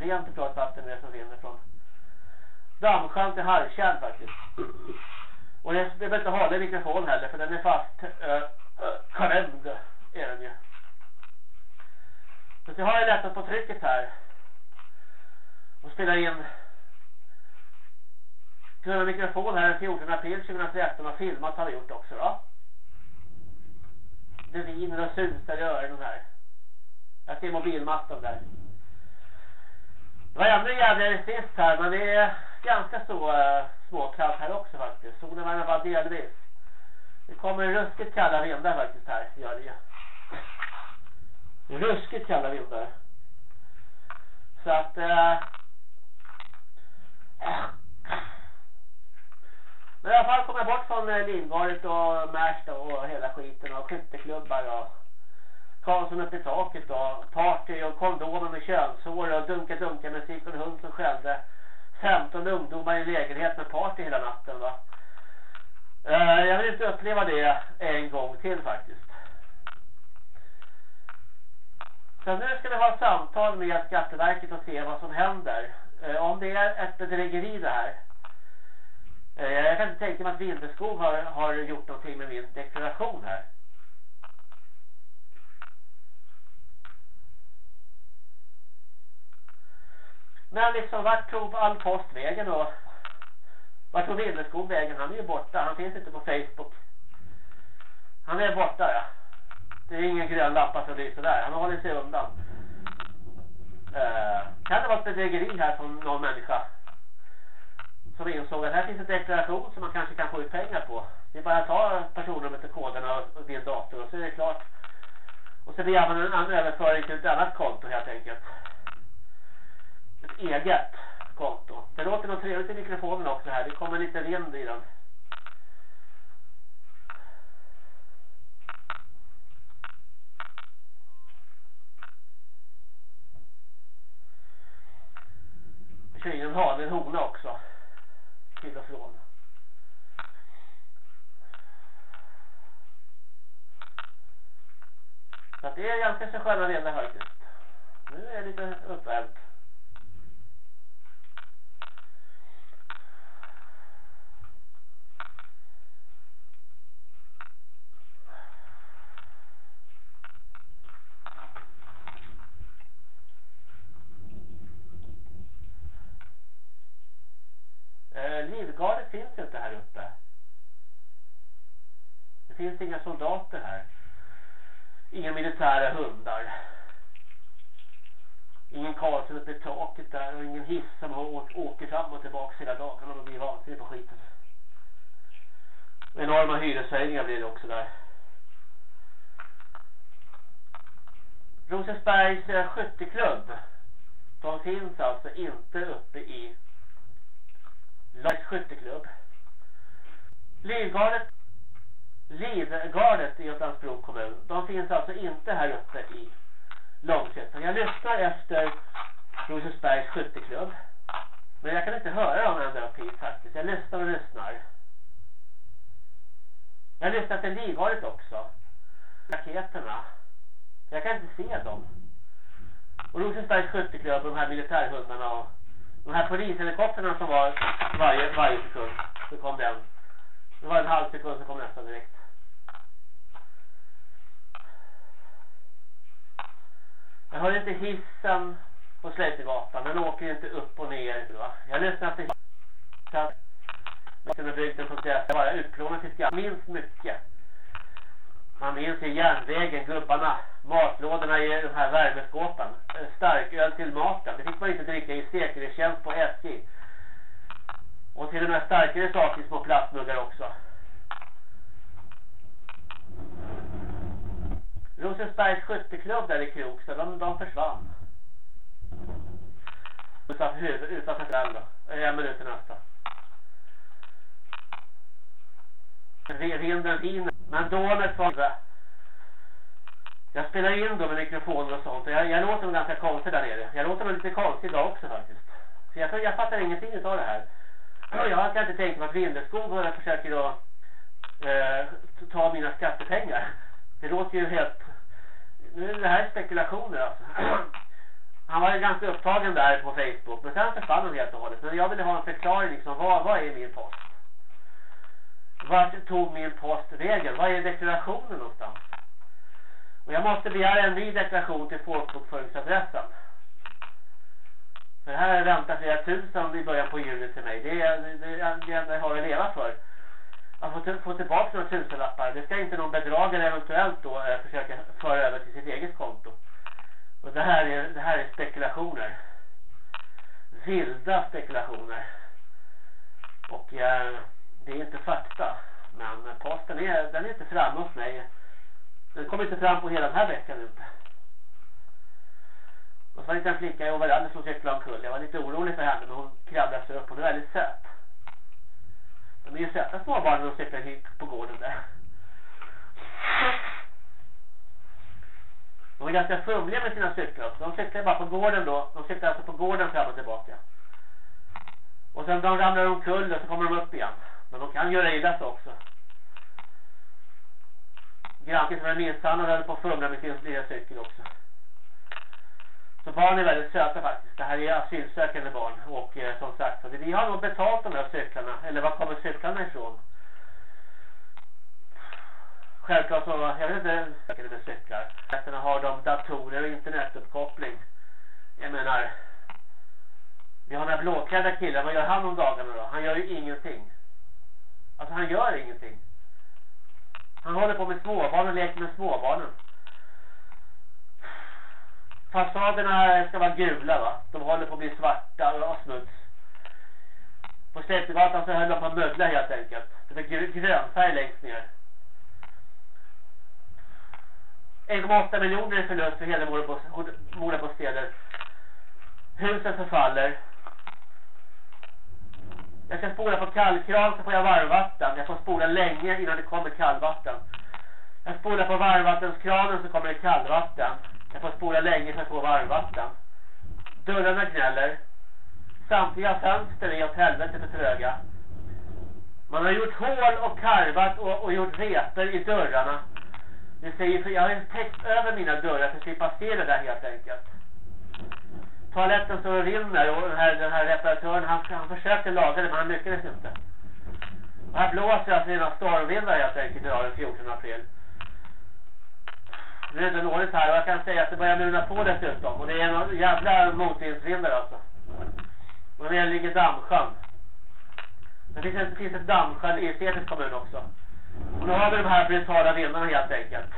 Rent och klart vatten är det som rinner från dammsjön till harkärn faktiskt. Och det behöver inte ha den mikrofon heller för den är fast äh, klämd är den ju. Så jag har jag lättat på trycket här. Och spelar in kunna mikrofon här 14 april 2013 och filmat har vi gjort också då. Det viner och susar i öronen här. Jag ser mobilmattan där. Det var ännu jävligare sist här, men det är ganska så äh, småkallt här också faktiskt. Solen värmer bara delvis. Det kommer ruskigt kalla vindar faktiskt här, gör det. Ruskigt kalla vindar. Så att... Äh, bort från eh, linvalet och Märsta och hela skiten och skytteklubbar och Karlsson upp i taket och party och kondomer med könshår och dunka-dunka musik och en hund som skällde 15 ungdomar i lägenhet med party hela natten va. Eh, jag vill inte uppleva det en gång till faktiskt. Så nu ska vi ha ett samtal med Skatteverket och se vad som händer. Eh, om det är ett bedrägeri det här Eh, jag kan inte tänka mig att Vindeskog har, har gjort någonting med min deklaration här. Men liksom vart tog all post vägen då? Vart tog Villeskog vägen? Han är ju borta. Han finns inte på Facebook. Han är borta ja. Det är ingen grön lappa som lyser där. Han håller sig undan. Uh, kan det vara ett bedrägeri här från någon människa? Som insåg att här finns en deklaration som man kanske kan få ut pengar på. Det är bara att ta personnumret och koderna och din dator och så är det klart. Och så begär man en annan överföring till ett annat konto helt enkelt ett eget konto. Det låter något trevligt i mikrofonen också här. Det kommer lite vind i den. Vi kör in en hane, en hona också. Till och från. Så det är ganska så sköna vindar faktiskt. Nu är det lite uppvärmt. Gardet finns inte här uppe. Det finns inga soldater här. Inga militära hundar. Ingen Karlsson uppe i taket där och ingen hiss som åker fram och tillbaka hela dagen och blir vansinnig på skiten. Enorma hyreshöjningar blir det också där. Rosersbergs eh, skytteklubb de finns alltså inte uppe i Lags skytteklubb. Livgardet Livgardet i Göteborgsbro kommun. De finns alltså inte här uppe i Långsötan. Jag lyssnar efter Rosersbergs skytteklubb. Men jag kan inte höra dem ända upp hit faktiskt. Jag lyssnar och lyssnar. Jag lyssnar till Livgardet också. Raketerna. Jag kan inte se dem. Och Rosersbergs skytteklubb och de här militärhundarna och de här polishelikopterna som var varje, varje sekund. Så kom den. Det var en halv sekund så kom nästa direkt. Jag hör inte hissen på Slättegatan. Den åker inte upp och ner. Va? Jag lyssnar till så att bygden på Jag bara utplånat sitt gamla. Mycket. Man minns ju järnvägen, gubbarna, matlådorna i de här värmeskåpen. Starköl till maten. Det fick man inte dricka i säkerhetstjänst på SJ. Och till och med starkare saker i små plastmuggar också. Rosensbergs skytteklubb där i Kroksta, de, de försvann. Utanför huvudet, utanför den då. En minut nästa. Vinden viner. Men dånet var jag spelar in då med mikrofoner och sånt. Och jag, jag låter nog ganska konstig där nere. Jag låter nog lite konstig idag också faktiskt. Så jag, jag fattar ingenting av det här. Och jag kan inte tänka mig att Vindeskog försöker då eh, ta mina skattepengar. Det låter ju helt... Nu är det här spekulationer alltså. Han var ganska upptagen där på Facebook. Men sen försvann han helt och hållet. Men jag ville ha en förklaring liksom. Vad, vad är min post? Vart tog min post vägen? Vad är deklarationen någonstans? Och jag måste begära en ny deklaration till folkbokföringsadressen. För här väntar flera tusen i början på juni till mig. Det är det, det enda jag har att leva för. Att få, få tillbaka några tusenlappar. Det ska inte någon bedragare eventuellt då eh, försöka föra över till sitt eget konto. Och det här är, det här är spekulationer. Vilda spekulationer. Och eh, det är inte fakta. Men posten är, den är inte framme hos mig. Den kommer inte fram på hela den här veckan inte. Och så var det en flicka i overallen som cyklade omkull. Jag var lite orolig för henne men hon kravlade sig upp. Hon är väldigt söt. De är ju söta småbarn när de cyklar hit på gården där. De är ganska fumliga med sina cyklar. De cyklar bara på gården då. De cyklar alltså på gården fram och tillbaka. Och sen de ramlar omkull och så kommer de upp igen. Men de kan göra illa sig också. Granken som är misshandlad höll på att fumla med sin lilla cykel också. Så barn är väldigt söta faktiskt. Det här är asylsökande barn. Och eh, som sagt, vi har nog betalt de här cyklarna. Eller var kommer cyklarna ifrån? Självklart så, jag vet inte, sökande med cyklar. Nätterna har de datorer och internetuppkoppling. Jag menar, vi har den här blåklädda killen, vad gör han om dagarna då? Han gör ju ingenting. Alltså han gör ingenting. Han håller på med småbarn och leker med småbarnen. Fasaderna ska vara gula va. De håller på att bli svarta och smuts. På Slättgatan så höll de på att mögla helt enkelt. Det är grönfärg längst ner. 1,8 miljoner i förlust för hela Morabostäder. Husen förfaller. Jag ska spola på kallkran så får jag varmvatten. Jag får spola länge innan det kommer kallvatten. Jag spolar på varmvattenskranen så kommer det kallvatten. Jag får spola länge för att få varmvatten. Dörrarna gnäller. Samtliga fönster är åt helvete för tröga. Man har gjort hål och karvat och, och gjort repor i dörrarna. Det säger för jag har täckt över mina dörrar för att slippa se det där helt enkelt. Toaletten står och rinner och den här, den här reparatören han, han försökte laga det men han lyckades inte. Och här blåser alltså rena stormvindar helt enkelt idag den 14 april. Nu är det dåligt här och jag kan säga att det börjar muna på dessutom. Och det är en jävla motvindsvindar alltså. Och det ligger Dammsjön. Det finns, det finns ett dammsjön i Seters kommun också. Och nu har vi de här brutala vindarna helt enkelt.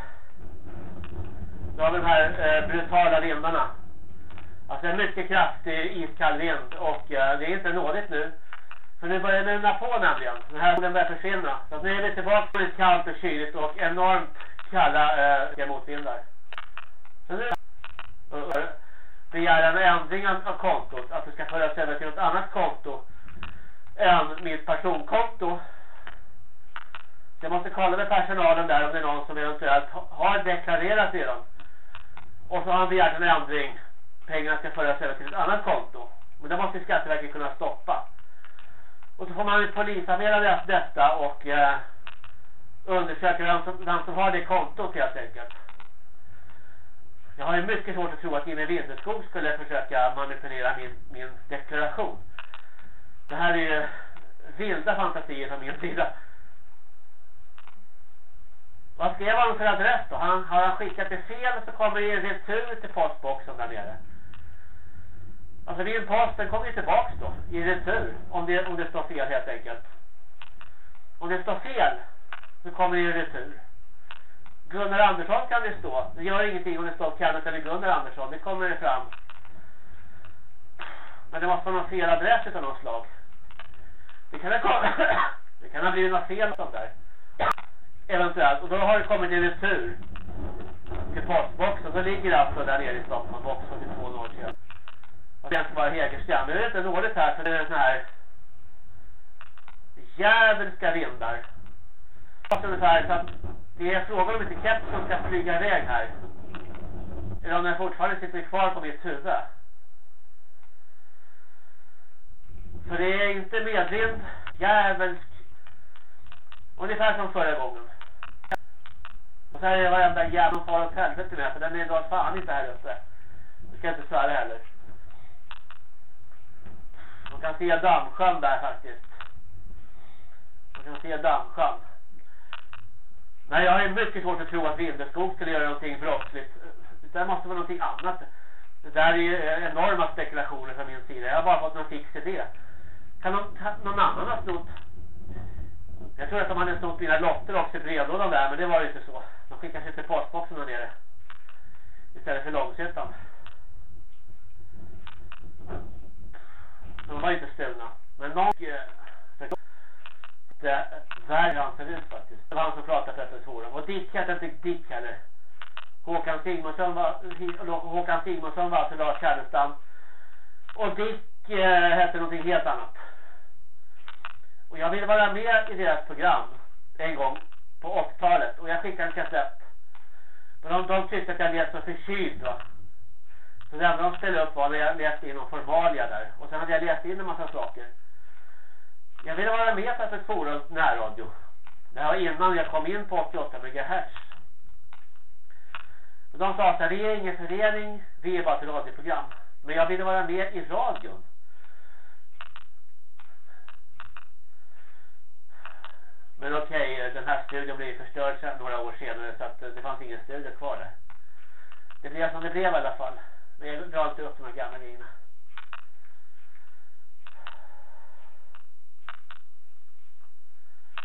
Nu har vi de här eh, brutala vindarna. Alltså en mycket kraftig iskall vind och eh, det är inte nådigt nu. För nu börjar det muna på nämligen. Den här solen börjar försvinna. Så nu är vi tillbaka på ett kallt och kyligt och enormt kalla eh, motvindar. Så nu begär en ändring av kontot. Att det ska föras över till något annat konto än mitt personkonto. Jag måste kolla med personalen där om det är någon som eventuellt har deklarerat redan. Och så har han begärt en ändring. Pengarna ska föras över till ett annat konto. Men det måste Skatteverket kunna stoppa. Och så får man polisanmäla detta och eh, undersöka vem som, vem som har det kontot helt enkelt. Jag har ju mycket svårt att tro att Jimmy Vindeskog skulle försöka manipulera min, min deklaration. Det här är ju vilda fantasier från min sida. Vad skrev han för adress då? Han, har han skickat det fel så kommer det en retur till postboxen där nere. Alltså min post den kommer ju tillbaks då i retur om det, om det står fel helt enkelt. Om det står fel så kommer det i retur. Gunnar Andersson kan det stå. Det gör ingenting om det står Kenneth eller Gunnar Andersson. Det kommer det fram. Men det måste vara någon fel adress av något slag. Det kan ha, det kan ha blivit något fel sånt där. Eventuellt. Och då har det kommit en retur till postboxen. Då ligger det alltså där nere i Stockholm. Box 42 Norrköping. Och det är inte bara Hägersten. Men det är inte dåligt här. För det är sån här jävelska vindar ungefär så att det är frågan om inte kepsen ska flyga iväg här. Eller om den fortfarande sitter kvar på mitt huvud. För det är inte medvind, jävelsk. Ungefär som förra gången. Och så här är varenda jävla far åt helvete med. För den är idag fan inte här uppe. Du ska inte svära heller. Man kan se Dammsjön där faktiskt. Man kan se Dammsjön. Nej, jag har mycket svårt att tro att Vindeskog skulle göra någonting brottsligt. Det där måste vara någonting annat. Det där är ju enorma spekulationer från min sida. Jag har bara fått någon fix idé. Kan någon, någon annan ha snott? Jag tror att de hade snott mina lotter också i brevlådan där, men det var ju inte så. De skickade sig till postboxen där nere. Istället för långsiktigt. De var inte stulna. Men någon eh, det värre han ser ut faktiskt. Det var han som pratade för FNs forum. Och Dick hette inte Dick heller. Håkan Sigmundsson var, Håkan Sigmundsson var alltså Lars Kärnestam. Och Dick eh, hette någonting helt annat. Och jag ville vara med i deras program en gång på 80-talet. Och jag skickade en kassett. Men de, de tyckte att jag lät så förkyld va. Så det enda de ställde upp var när jag läste in om formalia där. Och sen hade jag läst in en massa saker. Jag ville vara med på ett forum närradio. Det här var innan jag kom in på 88 MHz. De sa att vi är ingen förening, vi är bara ett radioprogram. Men jag ville vara med i radion. Men okej, okay, den här studion blev förstörd sen några år senare så att eh, det fanns ingen studio kvar där. Det blev som det blev i alla fall. Men jag drar inte upp de här gamla grejerna.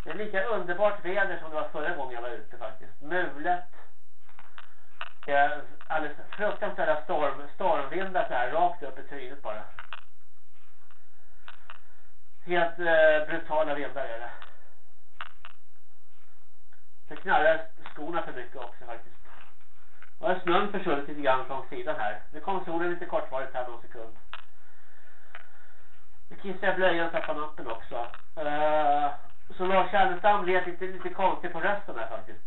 Det är lika underbart väder som det var förra gången jag var ute faktiskt. Mulet. Alldeles fruktansvärda storm, stormvindar så här rakt upp i trynet bara. Helt eh, brutala vindar är det. Det knarrar skorna för mycket också faktiskt. Och har snön försvunnit lite grann från sidan här. Nu kom solen lite kortvarigt här någon sekund. Nu kissar jag blöjan och tappar nappen också. Uh, så Lars Kärnestam blev lite, lite konstig på rösten här faktiskt.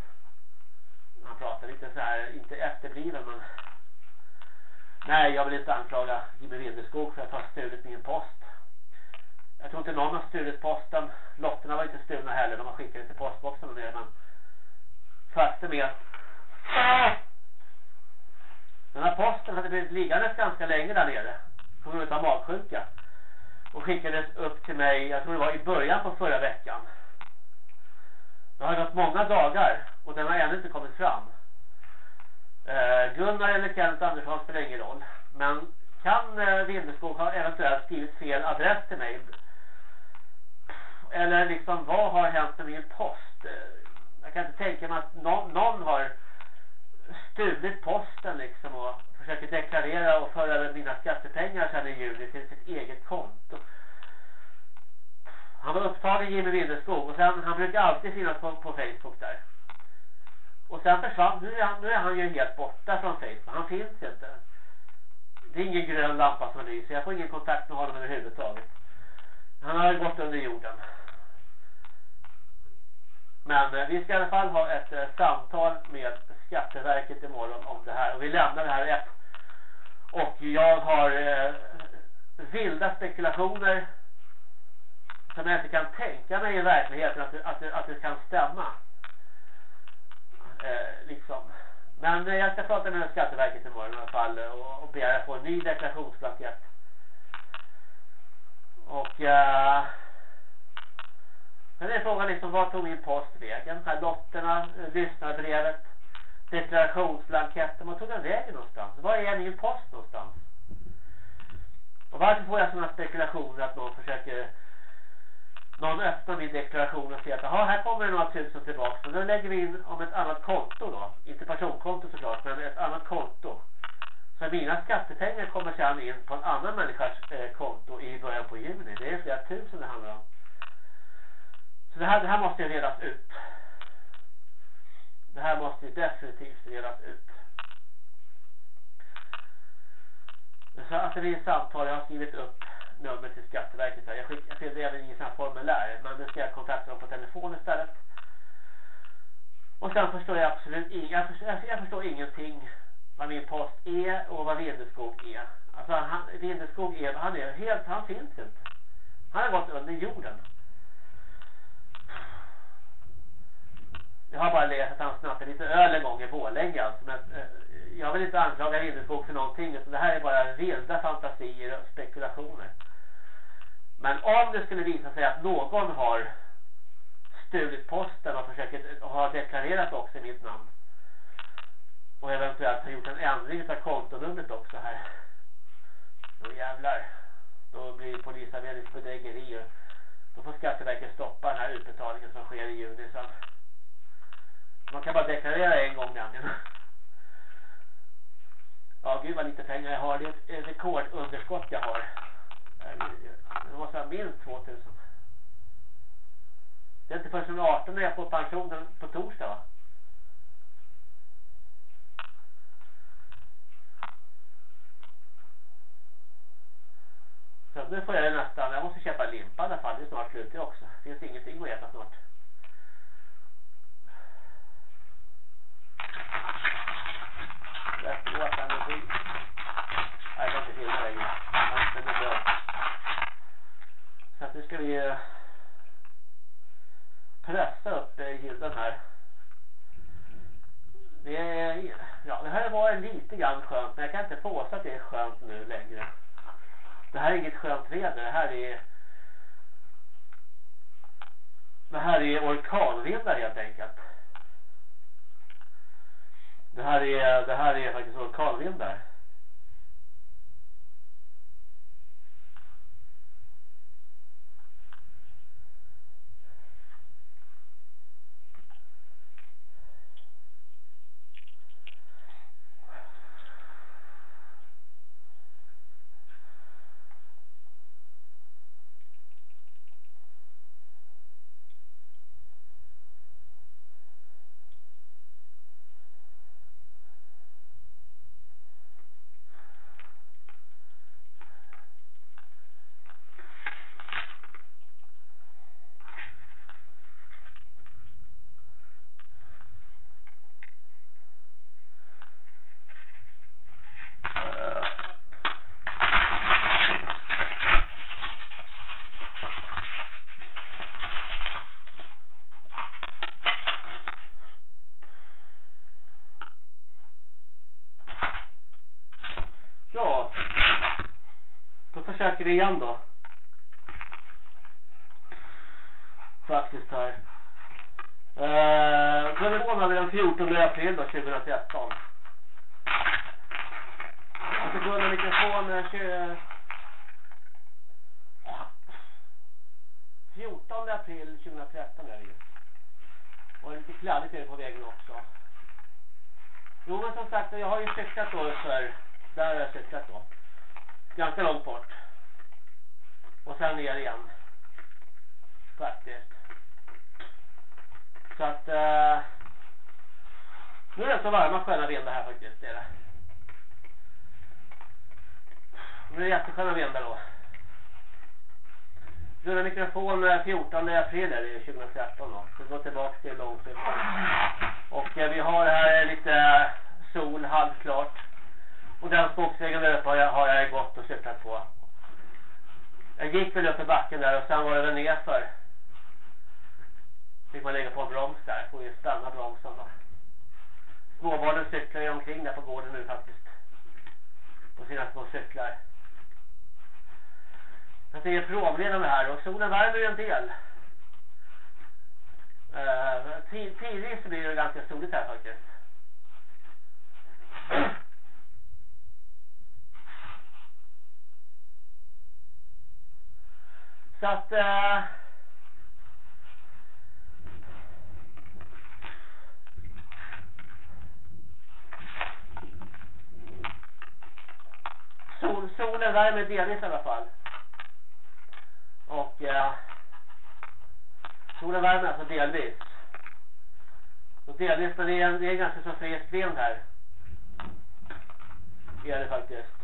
Han pratade lite så här, inte efterbliven men Nej, jag vill inte anklaga Jimmy Vindeskog för att ha stulit min post. Jag tror inte någon har stulit posten. Lotterna var inte stulna heller. De har skickat till postboxen och det, Men faktum är att den här posten hade blivit liggandes ganska länge där nere. På grund av magsjuka och skickades upp till mig, jag tror det var i början på förra veckan. Det har gått många dagar och den har ännu inte kommit fram. Eh, Gunnar eller Kent Andersson spelar ingen roll. Men kan eh, Vindeskog ha eventuellt skrivit fel adress till mig? Eller liksom, vad har hänt med min post? Eh, jag kan inte tänka mig att no någon har stulit posten liksom och försöker deklarera och föra över mina skattepengar sedan i juli till sitt eget konto. Han var upptagen Jimmy Windeskog och sen, han brukar alltid finnas på, på Facebook där. Och sen försvann, nu är, han, nu är han ju helt borta från Facebook. Han finns inte. Det är ingen grön lampa som lyser. Jag får ingen kontakt med honom överhuvudtaget. Han har gått under jorden. Men eh, vi ska i alla fall ha ett eh, samtal med Skatteverket imorgon om det här. Och vi lämnar det här ett. Och jag har eh, vilda spekulationer som jag inte kan tänka mig i verkligheten att det, att det, att det kan stämma. Eh, liksom. Men eh, jag ska prata med Skatteverket imorgon i alla fall eh, och, och begära få en ny deklarationsblankett. Och eh, men det är frågan liksom, var tog min post vägen? Här lotterna, eh, lyssnarbrevet, deklarationsblanketten, var tog den vägen någonstans? Var är min post någonstans? Och varför får jag sådana spekulationer att någon försöker någon öppnar min deklaration och säger att aha, här kommer det några tusen tillbaka. Men då lägger vi in om ett annat konto då. Inte personkonto såklart, men ett annat konto. Så mina skattepengar kommer sedan in på en annan människas eh, konto i början på juni. Det är flera tusen det handlar om. Så det här, det här måste ju redas ut. Det här måste ju definitivt redas ut. Så att det blir samtal, jag har skrivit upp numret till Skatteverket. Jag, skickar jag även i sina formulär. Men nu ska jag kontakta dem på telefon istället. Och sen förstår jag absolut inget. Jag förstår, jag förstår ingenting vad min post är och vad Vindeskog är. Alltså han, Vindeskog är, han är helt, han finns inte. Han har gått under jorden. Jag har bara läst att han snappade lite öl en gång i Borlänge alltså, men eh, jag vill inte anklaga Lindeskog för någonting utan det här är bara vilda fantasier och spekulationer. Men om det skulle visa sig att någon har stulit posten och försöker och har deklarerat också i mitt namn och eventuellt har gjort en ändring av kontonumret också här då jävlar då blir polisanmälningsbedrägeri och då får Skatteverket stoppa den här utbetalningen som sker i juni sen. Man kan bara deklarera en gång nämligen. Ja, gud vad lite pengar jag har. Det är ett rekordunderskott jag har. Det måste vara minst 2000. Det är inte förrän 18 när jag får pensionen på torsdag va? Så nu får jag nästan, jag måste köpa limpa i alla fall. Det är snart slut det också. Det finns ingenting att äta snart. Västerås energi. Nej, jag kan inte filma längre. Men det är bra. Så att nu ska vi pressa upp ljuden här. Det är, ja det här var lite grann skönt men jag kan inte påstå att det är skönt nu längre. Det här är inget skönt väder. Det här är det här är orkanvindar helt enkelt. Det här är, det här är faktiskt orkanvindar. Igen då. Faktiskt här. Eh, telefonen den 14 april då, 2013. Och så kunde mikrofon 14 april 2013 är det ju. Och lite kladdigt är det på vägen också. Jo men som sagt, jag har ju cyklat då för, där har jag cyklat då. Ganska långt bort. Ner igen. Faktiskt. Så att Eh, nu är det så varma sköna vindar här faktiskt. Det är det. Nu är det jättesköna vindar då. Rullar mikrofon eh, 14 april är det 2013 då. Så vi går tillbaka till långsiktigt. Och eh, vi har här lite sol halvklart. Och den skogsvägen där uppe har jag, har jag gått och cyklat på. Jag gick väl upp för backen där och sen var det väl nerför. Fick man lägga på en broms där. Får ju stanna bromsen då. Småbarnen cyklar ju omkring där på gården nu faktiskt. På sina små cyklar. Jag är provledande här och solen värmer ju en del. Uh, tidvis blir det ganska soligt här faktiskt. Så att... Uh, sol, solen värmer delvis i alla fall. Och uh, solen värmer alltså delvis. Och delvis, men det är, det är ganska så frisk vind här. Det är det faktiskt.